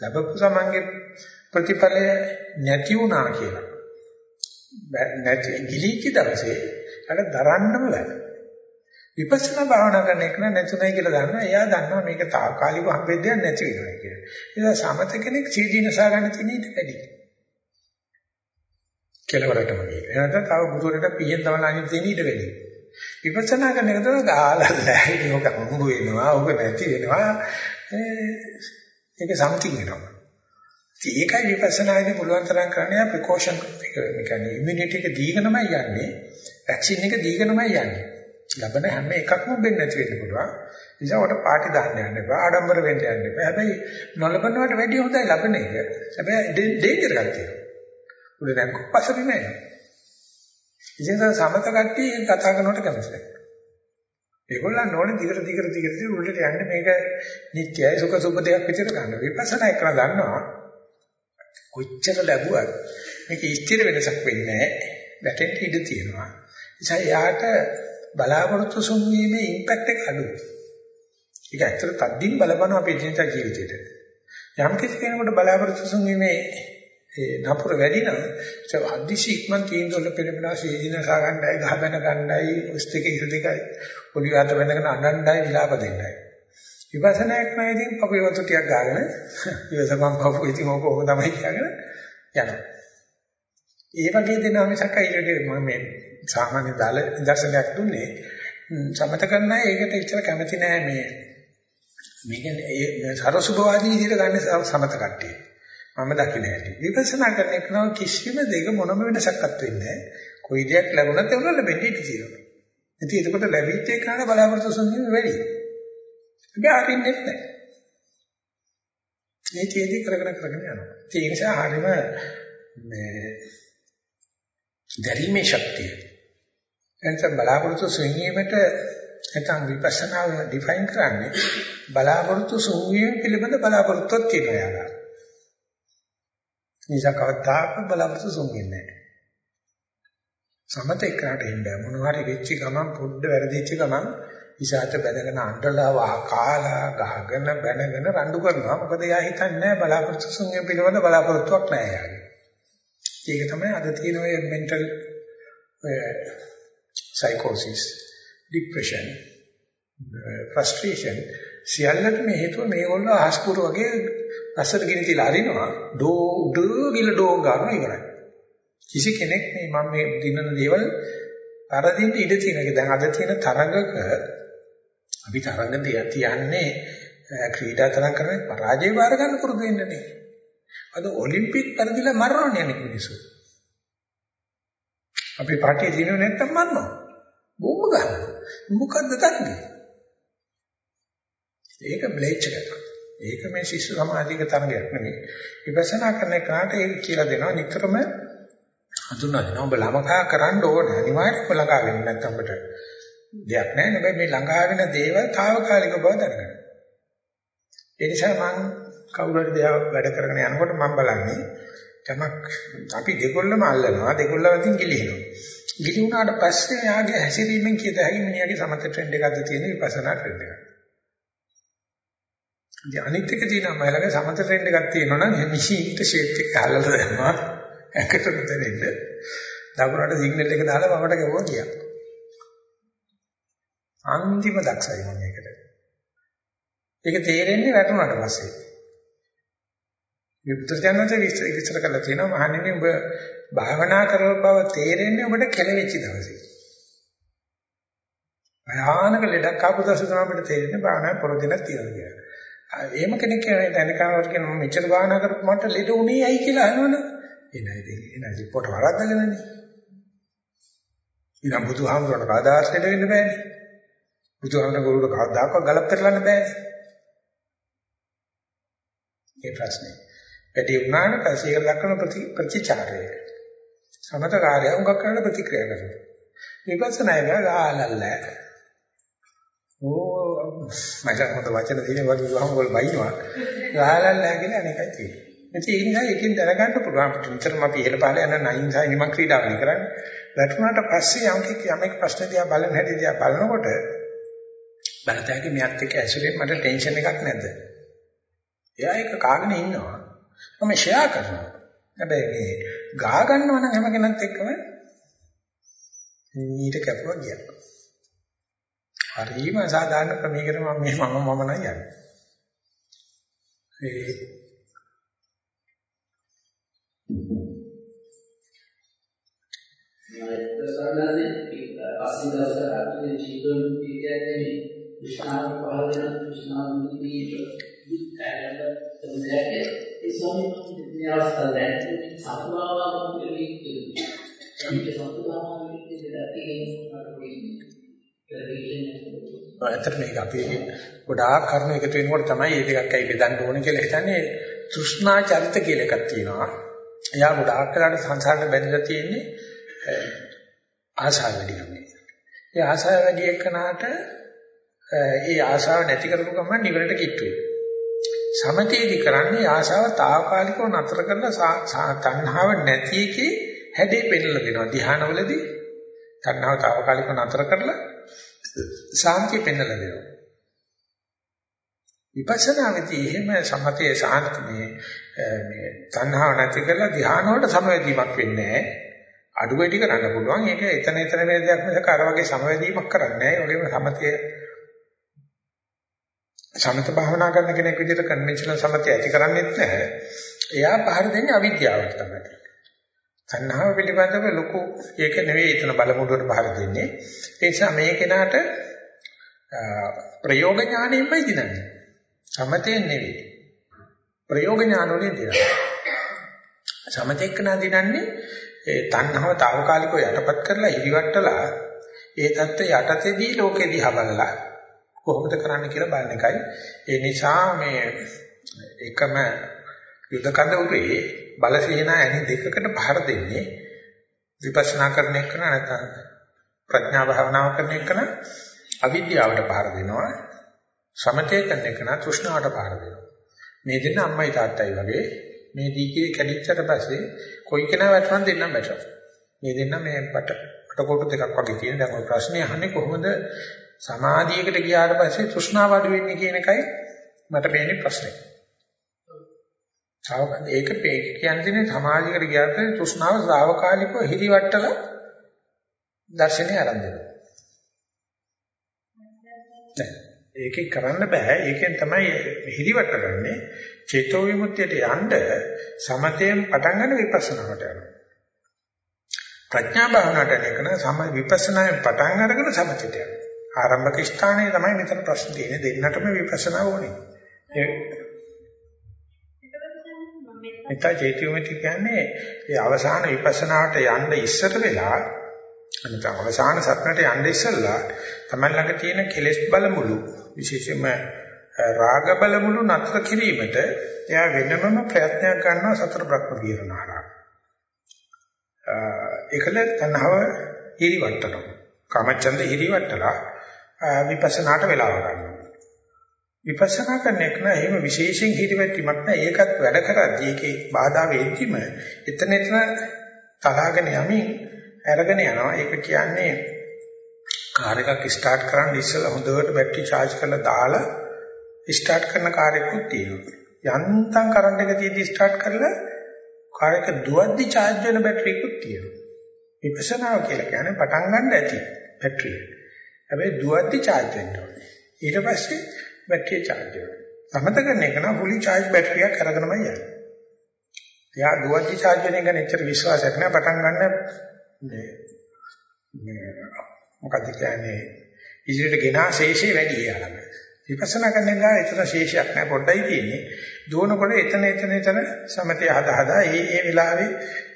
ලැබපු සමන්ගේ ප්‍රතිඵලය නැති වුණා කියලා. නැති ගිලිච්ච දවසේ අර දරන්නම බෑ. විපස්සනා භාවනා කරන එක නැතුණයි කියලා දන්නවා. එයා දන්නවා මේක తాකාලික හම්බෙද්දයක් නැති වෙනවා කියලා. ඒ නිසා සමත කෙනෙක් සීදීනසා ගන්න තියෙන ඊට වැඩි. කෙලවරටම කියන. එනකට තව බුදුරට පියෙන් තමන අනිත් තියෙන ඊට වැඩි. විපස්සනා කරන එක තමයි ගාලා නැහැ. ඕක හම්බ වෙනවා, ඕක නැති වෙනවා. ඒක සම්තිං වෙනවා. ඒකයි විපස්සනාදී පුළුවන් තරම් කරන්නේ ප්‍රිකෝෂන් එක. ඒ කියන්නේ ඉමුනිටි එක දීගෙනමයි යන්නේ. වැක්සින් එක දීගෙනමයි යන්නේ. ලබන හැම එකක්ම වෙන්නේ නැති වෙන්න පුළුවන්. නිසා උඩ පාටි දාන්න යන්න එපා. ආඩම්බර වෙන්න යන්න එපා. හැබැයි නොලබනවට වැඩිය හොඳයි ලබන එක. හැබැයි ඩේන්ජර් එකක් තියෙනවා. උඩ දැන් කොප්පසරි නෑ. ඉතින් සමත කට්ටිය කතා කරනකොට කැමති නැහැ. ඒගොල්ලන් ඕනේ දිගට දිගට දිගට උඩට යන්න මේක නිත්‍යයි සුඛ සුබ දෙයක් විදිහට ගන්න. විපස්සනා කරන දන්නවා. කොච්චර ලැබුවත් මේක ස්ථිර වෙනසක් වෙන්නේ නැහැ. වැටෙන්න ඉඩ තියෙනවා. නිසා යාට බලාපොරොත්තු සුන්වීමේ ඉම්පැක්ට් එක අඩුයි. ඒක ඇත්තට තද්දින් බලපන අපේ ජීවිත ජීවිතේට. යම් කිසි කෙනෙකුට බලාපොරොත්තු සුන්වීමේ ඒ නපුර වැඩි නම් ඒක අදිශි ඉක්මන් තීන්දුවල පිළිපදා සීදින සා ගන්නයි ගහ බැන ගන්නයි උස් දෙක ඉර දෙකයි පොඩි වාත බැඳගෙන අඬන්නයි විලාප දෙන්නයි. විපස්සනා කරනදී අපේ වතු ටිකක් ගාගෙන [laughs] ඉවසපන් පහු ඉතින් ඕක ඕක තමයි කියගෙන යනවා. ඒ වගේ දෙනවා මිසක් ඊට මම මේ සාමාන්‍ය දාල ඉන්දර්ශනයක් දුන්නේ සමත කරන අය ඒකට ඉච්චර කැමති නෑ මේ මේක ඒ සරසුභවාදී විදිහට ගන්න සමත කට්ටිය. මම දකින්න හැටි. විපස්සනා කරන එක නම් කිසිම දෙයක මොනම වෙනසක්වත් වෙන්නේ නෑ. කොයි දෙයක් ලැබුණත් ඒක ලැබෙන්නේ ඉති තියෙනවා. ඉතින් ඒකට ලැබිච්ච එක කරන බලාපොරොත්තු සම්පූර්ණ වැඩි. හැබැයි අරින්නේ නැහැ. මේ චේදී කරගෙන කරගෙන යනවා. ඒ නිසා හරීම මේ දැරීමේ ශක්තිය. එතන බලාපොරොත්තු සුන්වීමට නැත්නම් විපස්සනා ඩිෆයින් කරන්නේ බලාපොරොත්තු සුන්වීම පිළිබඳ බලාපොරොත්තුවක් තියෙනවා යාලා. නිසා කවදාක බලාපොරොත්තු සුන්වෙන්නේ නැහැ. සමත එක්කනට එන්න මොනවා හරි වෙච්ච ගමන් පොඩ්ඩ වැරදිච්ච ගමන් ඉසాత බැනගෙන අඬලා වහ කාලා ගහගෙන බැනගෙන රණ්ඩු කරනවා මොකද එයා හිතන්නේ බලාපොරොත්තු සුන්වීම පිළිබඳ බලාපොරොත්තුවක් නැහැ යාගේ. ඒක තමයි අද තියෙන ඔය mental psychosis, depression, frustration සියල්ලට මේ හේතුව මේගොල්ලෝ ආස්පුර වගේ අසර ගිනි තියලා අරිනවා ඩෝ ඩෝ ගිල ඩෝ ගන්නවා ඉවරයි. කිසි කෙනෙක් මේ මම මේ දිනන දේවල් අරදින්න ඉඩ තියෙන එක දැන් අද තියෙන තරඟක අපි තරඟ තියන්නේ ක්‍රීඩා තරඟ කරන්නේ පරාජය බාර ගන්න පුරුදු වෙන්නනේ. අද ඔලිම්පික් පරිදිලා මරනවනේ අනික මිනිස්සු. අපි පාටියේ දිනව නැත්තම් මරනවා. බොම්බ ගන්නවා. මොකද්ද තන්නේ? ඒක බ්ලේච් එකක්. ඒක මේ ශිෂ්‍ය සමාධික තරගයක් නෙමෙයි. විපස්සනා කරන එකට ඒක කියලා දෙනවා නිතරම හඳුනා දෙනවා. ඔබ ළමකා කරන්න ඕන අනිවාර්යයෙන්ම ළඟා වෙන්න නැත්නම් ඔබට දෙයක් නැහැ. හැබැයි මේ ළඟා වෙන දේවල් తాවකාලික බව දැනගන්න. ඒ නිසා මම කවුරු හරි දෙයක් වැඩ කරගෙන යනකොට මම බලන්නේ යමක් අපි දෙකොල්ලම අල්ලනවා දෙකොල්ලම අතින් ගිලිනවා. ගිලි වුණාට පස්සේ යාගේ හැසිරීමෙන් කියත හැකි මිනිහාගේ සමත ට්‍රෙන්ඩ් එකක්ද තියෙන විපස්සනා ට්‍රෙන්ඩ් එකක්. ඉතින් අනිත් එක තියෙනවා මයිලක සමත ට්‍රෙන්ඩ් එකක් තියෙනවා නම් මිෂීන්ට ෂේප් එක අල්ලලා දානවා. ඇකට දෙන්න. දකුණට සිග්නල් එක දාලා මමට ගෙවුවා ගියා. අන්තිම දක්ෂයි මම මේකට. ඒක තේරෙන්නේ වැටුණාට පස්සේ. මේ බුදුරජාණන්සේ විස්තර කරලා තියෙනවා මහන්නේ ඔබ භාවනා කරව බව තේරෙන්නේ ඔබට කෙලෙච්ච දවසේ. භයානක ලෙඩක් ආපු දවසේ තමයි අපිට තේරෙන්නේ භාවනා පොරොදිනක් තියනවා කියලා. එහෙම කෙනෙක් කියන දැනකාවට කියන මම මෙච්චර භාවනා කරපු මට ලෙඩ උනේ ඇයි කියලා අහනවනේ. එනයි ඉතින් එනයි පොට වරද්දගෙනනේ. ඉතින් බුදුහාමුදුරණ කාදාස් ලෙඩ වෙන්න බෑනේ. බුදුහාමුදුරණ ගොළුට කවදාකවත් ගලප් කරලන්න බෑනේ. ඒ ප්‍රශ්නේ. වැඩි වුණාට පස්සේ ඒක දක්වන ප්‍රතිචාරය. සමත කාර්යය උඟක් කරන ප්‍රතික්‍රියා කරනවා. විපස්සනා එක ගාලල්ල. ඕ මචං හොත වචන දිනේ වගේ වහම වල බයිනවා. ගාලල්ල කියලා අනේකයි තියෙන්නේ. ඉතින් ඒ නිසා එකකින් දැනගන්න පුළුවන් අපිට විතරම අපි ඉහළ පහළ යන නයින් සහ හිම ක්‍රීඩාවලිය කරන්නේ. වැටුණාට පස්සේ යම්කික් යමෙක් ප්‍රශ්න දිහා බලන හැටි දිහා බලනකොට බලතැකි මෙයත් එක්ක ඇසුරේ මට ටෙන්ෂන් එකක් නැද්ද? එයා ඒක කාගෙන ඉන්නවා. මම ෂෙයා කරනවා. හැබැයි මේ ගා ගන්නවා නම් හැම කෙනෙක් එක්කම ඊට කැපුවා කියනවා. හරිම සාධාරණ ක්‍රමයකට මම මේ මම මම නම් යන්නේ. ඒ සරණදී පස්සේ දවසට අපේ ජීවිතේ කියන්නේ විශ්නාව පහළ වෙන විශ්නාව නිදී දුක්ඛයන්ට සමුදයයේ ඒ ස්වාමීන් වහන්සේ අවස්ථාව දැන් සතුවාම පිළිවිත් කියන්නේ ඒක සතුවාම පිළිවිත් දෙකකින් මට වෙන්නේ ඇත්තට මේක අපි ගොඩාක් කරුණු එකතු වෙනකොට තමයි මේ දෙකක් ඇයි බෙදන්න ඕනේ කියලා හිතන්නේ තෘෂ්ණා චරිත කියලා එකක් තියෙනවා. එයා ගොඩාක් වෙලාට සංසාරේ බැඳලා තියෙන්නේ ආශාව වැඩි කමේ. ඒ ආශාව වැඩි එක්කනට ඒ ආශාව නැති කරපු ගමන් නිවනට කිට්ටුයි. සමතේදි කරන්නේ ආශාව తాවකාලිකව නතර කරලා තණ්හාව නැති එකේ හැඩේ පෙන්නලා දෙනවා. ධ්‍යානවලදී තණ්හාව తాවකාලිකව නතර කරලා සාන්තිය පෙන්නලා දෙනවා. විපස්සනාවේදී එහෙම සමතේ සාන්ත මේ මේ තණ්හාව නැති කරලා ධ්‍යාන වලට සමවැදීමක් වෙන්නේ නැහැ. අඩු වැඩි කරන්න පුළුවන්. ඒක එතන එතන වෙන දෙයක් මිසක අර වගේ සමවැදීමක් කරන්නේ නැහැ. ඒ වගේම සමතේ සමත භාවනා කරන කෙනෙක් විදිහට කන්වෙන්ෂනල් සමතය ඇති කරන්නේත් නැහැ. එයා පහර දෙන්නේ අවිද්‍යාවට තමයි. තණ්හාව පිළිබඳව ලොකු ඒක නෙවෙයි එතන බලමුඩුවට බහර දෙන්නේ. ඒ නිසා මේ කෙනාට ප්‍රයෝග ඥාණයෙන්මයි දිනන්නේ. සමතයෙන් නෙවෙයි. ප්‍රයෝග ඥාන වලින් දිනනවා. සමතෙක් නා දිනන්නේ ඒ තණ්හාව తాවකාලිකව යටපත් කරලා ඉදිවට්ටලා ඒ தත්ත්වය යටතේදී ලෝකෙ දිහා බලලා කොහොමද කරන්න කියලා බලන එකයි. ඒ නිසා මේ එකම යුද කඳ උරේ බලසේනා ඇනි දෙකකට පහර දෙන්නේ විපස්සනා කරන එක නැත්නම් ප්‍රඥා භාවනාව කරන එක අවිද්‍යාවට පහර දෙනවා. සමතේ කරන එක නා තෘෂ්ණාවට පහර දෙනවා. මේ දෙන්න අම්මයි තාත්තයි වගේ මේ දීකේ කැඩිච්චට පස්සේ කොයි කෙනා වැටුණත් දෙන්නම් බැටර්. මේ දෙන්න මේ පට පටකොටු දෙකක් වගේ තියෙන. දැන් ඔය ප්‍රශ්නේ අහන්නේ කොහොමද සමාධියකට ගියාට පස්සේ තෘෂ්ණාව අඩු වෙන්නේ කියන එකයි මට පේන්නේ ප්‍රශ්නේ. සාවකාලික ඒක පේක කියන්නේ සමාධියකට ගියාට තෘෂ්ණාව සාවකාලිකව හිරිවට්ටල දර්ශනේ ආරම්භ වෙනවා. ඒකේ කරන්න බෑ. ඒකෙන් තමයි හිරිවට ගන්නෙ. චේතෝ විමුක්තියට යන්න සමතයෙන් පටන් ගන්න විපස්සනාවට යනවා. ප්‍රඥා භාවනාවට යනකන සම විපස්සනායෙන් පටන් අරගෙන සමතයට යනවා. ආරම්භක ස්ථානයේ තමයි මෙතන ප්‍රශ්න තියෙන්නේ. දෙන්නටම විපස්සනා ඕනේ. ඒ මෙතන චේතෝ විමුක්තිය කියන්නේ ඒ අවසාන විපස්සනාවට යන්න ඉස්සර වෙලා අනිත් අවසාන සත්‍යයට යන්න ඉස්සෙල්ලා තමයි ළඟ තියෙන කෙලෙස් බලමුළු විශේෂයෙන්ම රාග බලමුළු නතර කිරීමට එයා වෙනමම ප්‍රයත්නයක් ගන්නවා සතර බ්‍රහ්ම විහරණාරා. ඒකල තණ්හාව හිරිවට්ටනවා. කාමචන්ද හිරිවට්ටලා විපස්සනාට වෙලාව ගන්නවා. විපස්සනා කරන එක නෑ එහෙම විශේෂයෙන් හිරිවැටීමක් නෑ ඒකත් වැඩ කරද්දී ඒකේ බාධා වෙද්දිම එතන එතන තලාගෙන යමින් අරගෙන යනවා. ඒක කියන්නේ කාර් එකක් ස්ටාර්ට් කරන්න ඉස්සෙල්ලා හොඳට බැටරි charge කරලා දාලා ස්ටාර්ට් කරන කාර් එකකුත් තියෙනවා. යන්තම් කරන්ට් එක තියදී ස්ටාර්ට් කරලා කාර් එක දුවද්දි charge වෙන බැටරි එකකුත් තියෙනවා. විපස්සනාව කියලා කියන්නේ පටන් ගන්න ඇති බැටරිය. හැබැයි දුවද්දි charge වෙන්න ඕනේ. ඊට පස්සේ බැටරිය charge වෙනවා. සමත කරන එක නම් fully charge බැටරියක් අරගෙනමයි යන්නේ. එයා දුවද්දි charge වෙන එක ගැන එච්චර විශ්වාසයක් නැහැ පටන් ගන්න මේ මේ මොකද කියන්නේ ඉදිරියට ගෙනා ශේෂය වැඩි යාලම. විපස්සනා කරන එක එතන ශේෂයක් නැහැ පොඩ්ඩයි තියෙන්නේ. දුවනකොට එතන එතන එතන සමතය හදා හදා ඒ ඒ වෙලාවේ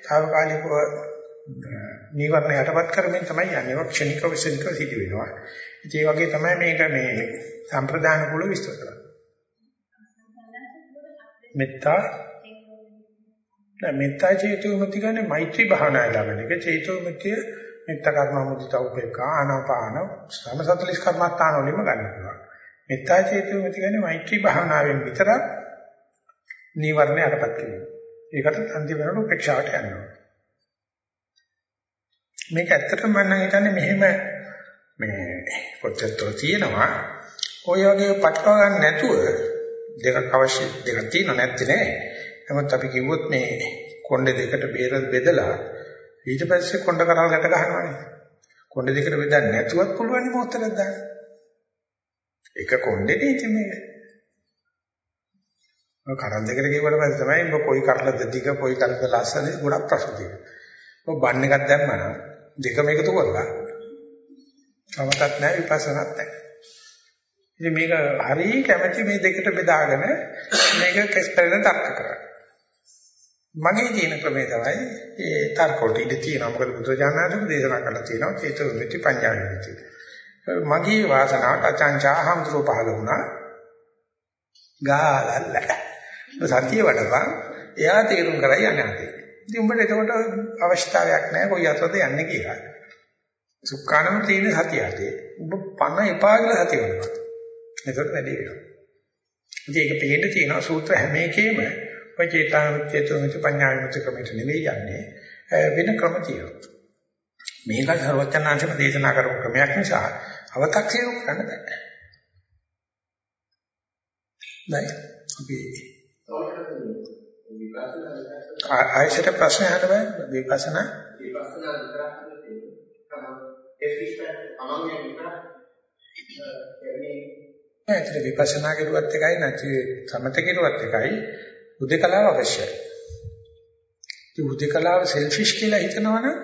తాවකාලිකව නීවරණ යටපත් කරමින් තමයි යන්නේ. ක්ෂණිකව විශේෂිකව සිදු වෙනවා. ඉතින් ඒ වගේ තමයි මේක මේ සම්ප්‍රදාන කුල විස්තර කරන්නේ. මෙත්තා මෙත්තා චේතු විමුක්ති කියන්නේ මෛත්‍රී භාවනාව ළඟන එක චේතු විමුක්තිය මෙත්ත කර්ම මුදිතා උපේක්ඛා ආනාපාන සම 40 කර්මස්ථාන වලින්ම ගන්න පුළුවන්. මෙත්තා චේතු විමුක්ති කියන්නේ මෛත්‍රී භාවනාවෙන් විතරක් නීවරණ යටපත් කිරීම. ඒකට අන්තිම වෙනකොට උපේක්ෂාවට යනවා. මේක ඇත්තටම මම නම් හිතන්නේ මෙහෙම මේ කොච්චරතෝ තියෙනවා ඔය වගේ පටව ගන්න නැතුව දෙකක් අවශ්‍ය දෙකක් තියෙනවා නැත්තේ නෑ. නමුත් අපි කිව්වොත් මේ කොණ්ඩේ දෙකට බේර බෙදලා ඊට පස්සේ කොණ්ඩ කරල් ගැට ගන්නවානේ. කොණ්ඩ දෙකට බෙදන්න නැතුවත් පුළුවන් මොහොතක් දාන්න. එක කොණ්ඩේනේ ඉතින් මේක. ඔය කරල් දෙකට කියවට පස්සේ තමයි ඔබ කොයි කරලද දිග කොයි කරලද ලස්සන ගොඩක් ප්‍රශ්න තියෙනවා. ඔබ බන් එකක් දැම්මම දෙකම එකතු කරලා සමතත් නැහැ විපස්සනාත් නැහැ. ඉතින් මේක හරිය කැමැති මේ දෙකට බෙදාගෙන මේක කෙස්පරෙන් තර්ක කරා. මගේ තියෙන ක්‍රමය තමයි ඒ තර්ක වලට ඉඳ තියෙනවා. මොකද බුදුජානනාථ දේශනා කරලා තියෙනවා චේතෝ විමුක්ති පඤ්ඤා විමුක්ති. මගේ වාසනාවට අචංචා හම්තුරු පහල වුණා. ගාලල්ල. සතිය වඩපන් එයා තීරුම් කරයි යන්නේ. ඉතින් උඹට ඒකට අවශ්‍යතාවයක් නැහැ කොයි අතටද යන්නේ කියලා. සුක්කානම තියෙන සතියටේ. උඹ පණ එපා කියලා සතිය වෙනවා. එතකොට වැඩි වෙනවා. ඉතින් ඒක පිළිහෙන්න තියෙනවා සූත්‍ර හැම එකේම ඔය චේතන චේතන පඤ්ඤාවිමුක්ති ක්‍රමයට නෙවෙයි යන්නේ වෙන ක්‍රම තියෙනවා. මේක සර්වඥාන්සේම දේශනා කරපු ක්‍රමයක් නිසා අව탁සිරු කරන්න බෑ. දැන් අපි ආයශට ප්‍රශ්න අහන්න බෑ විපස්සනා විපස්සනා විතරක් නෙවෙයි ඒ සිස්ටම් අමංගේ විතරක් ඇත්තට විපස්සනා කරුවත් එකයි නැති සමත කරුවත් එකයි උදේකලාව අවශ්‍යයි. ඒ උදේකලාව සෙල්ෆිෂ් කියලා හිතනවනම්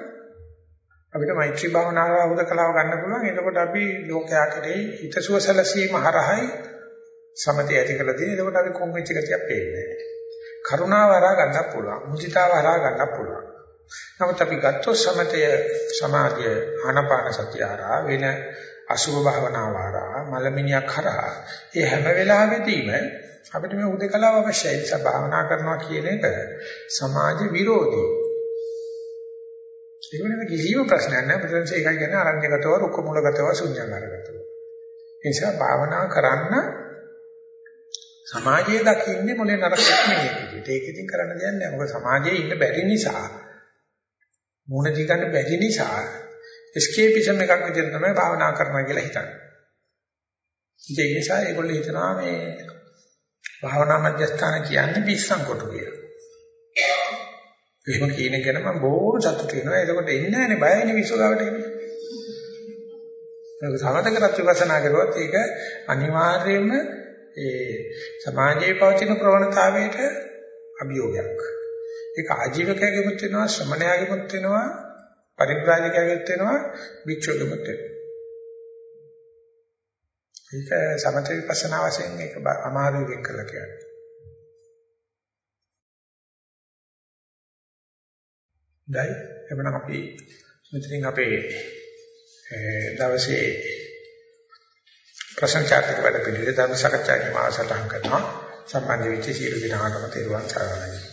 අපිට මෛත්‍රී භාවනාව උදේකලාව ගන්න පුළුවන්. එතකොට අපි ලෝකයා කෙරෙහි හිතසුව සැලසීම හරහායි සමතය ඇති කරලා තියෙන. එතකොට අපි කොම් වෙච්ච ගතියක් පේන්නේ නැහැ. කරුණාව හරහා ගන්නත් පුළුවන්. මුදිතාව හරහා ගන්නත් පුළුවන්. නමුත් අපි ගත්තොත් සමතය සමාධිය ආනාපාන සතිය හරහා වෙන අසුභ භාවනාව හරහා මලමිනියක් හරහා ඒ හැම වෙලාවෙදීම අපිට මේ උදේකලාව අවශ්‍යයි. ඒ නිසා භාවනා කරනවා කියන එක සමාජ විරෝධී. ඒක වෙන කිසිම ප්‍රශ්නයක් නැහැ. ප්‍රතිංශ ඒකයි කියන්නේ අරඤ්‍යගතව, රුක්ක මූලගතව, ශුන්‍යංගරගතව. ඒ නිසා භාවනා කරන්න සමාජයේ දකින්නේ මොලේ නරක නෙමෙයි. ඒක ඉතින් කරන්න දෙයක් නැහැ. මොකද සමාජයේ ඉන්න බැරි නිසා මුණ දී ගන්න බැරි නිසා escapeism එකක් විදිහට තමයි භාවනා කරනවා කියලා හිතන්නේ. ඒ නිසා ඒගොල්ලෝ හිතනවා මේ භාවනා මධ්‍යස්ථාන කියන්නේ පිස්සන් කොට කියලා. එහෙම කියන එක ගැන මම බොහොම සතුටු වෙනවා. එතකොට එන්නේ නැහැනේ බයයිනේ විශ්වගාවට එන්නේ. ඒක සමතකරත් විපස්සනා කරුවොත් ඒක අනිවාර්යයෙන්ම ඒ සමාජයේ පවතින ප්‍රවණතාවයට අභියෝගයක්. ඒක ආජීවකයෙකුත් වෙනවා, ශ්‍රමණයාගෙමුත් වෙනවා, පරිබ්‍රාජකයෙකුත් වෙනවා, භික්ෂුවගෙමුත් වෙනවා. ඒක සමථ විපස්සනා වශයෙන් ඒක අමාරු වෙක් කරලා කියන්නේ. දැන් එවනම් අපි මෙතනින් අපේ දවසේ ප්‍රශ්න චාරික වැඩ පිළිවෙල ධර්ම සාකච්ඡාවේ මාසටහන් කරනවා. සම්බන්ධ වෙච්ච සියලු දිනාටම තෙරුවන් සරණයි.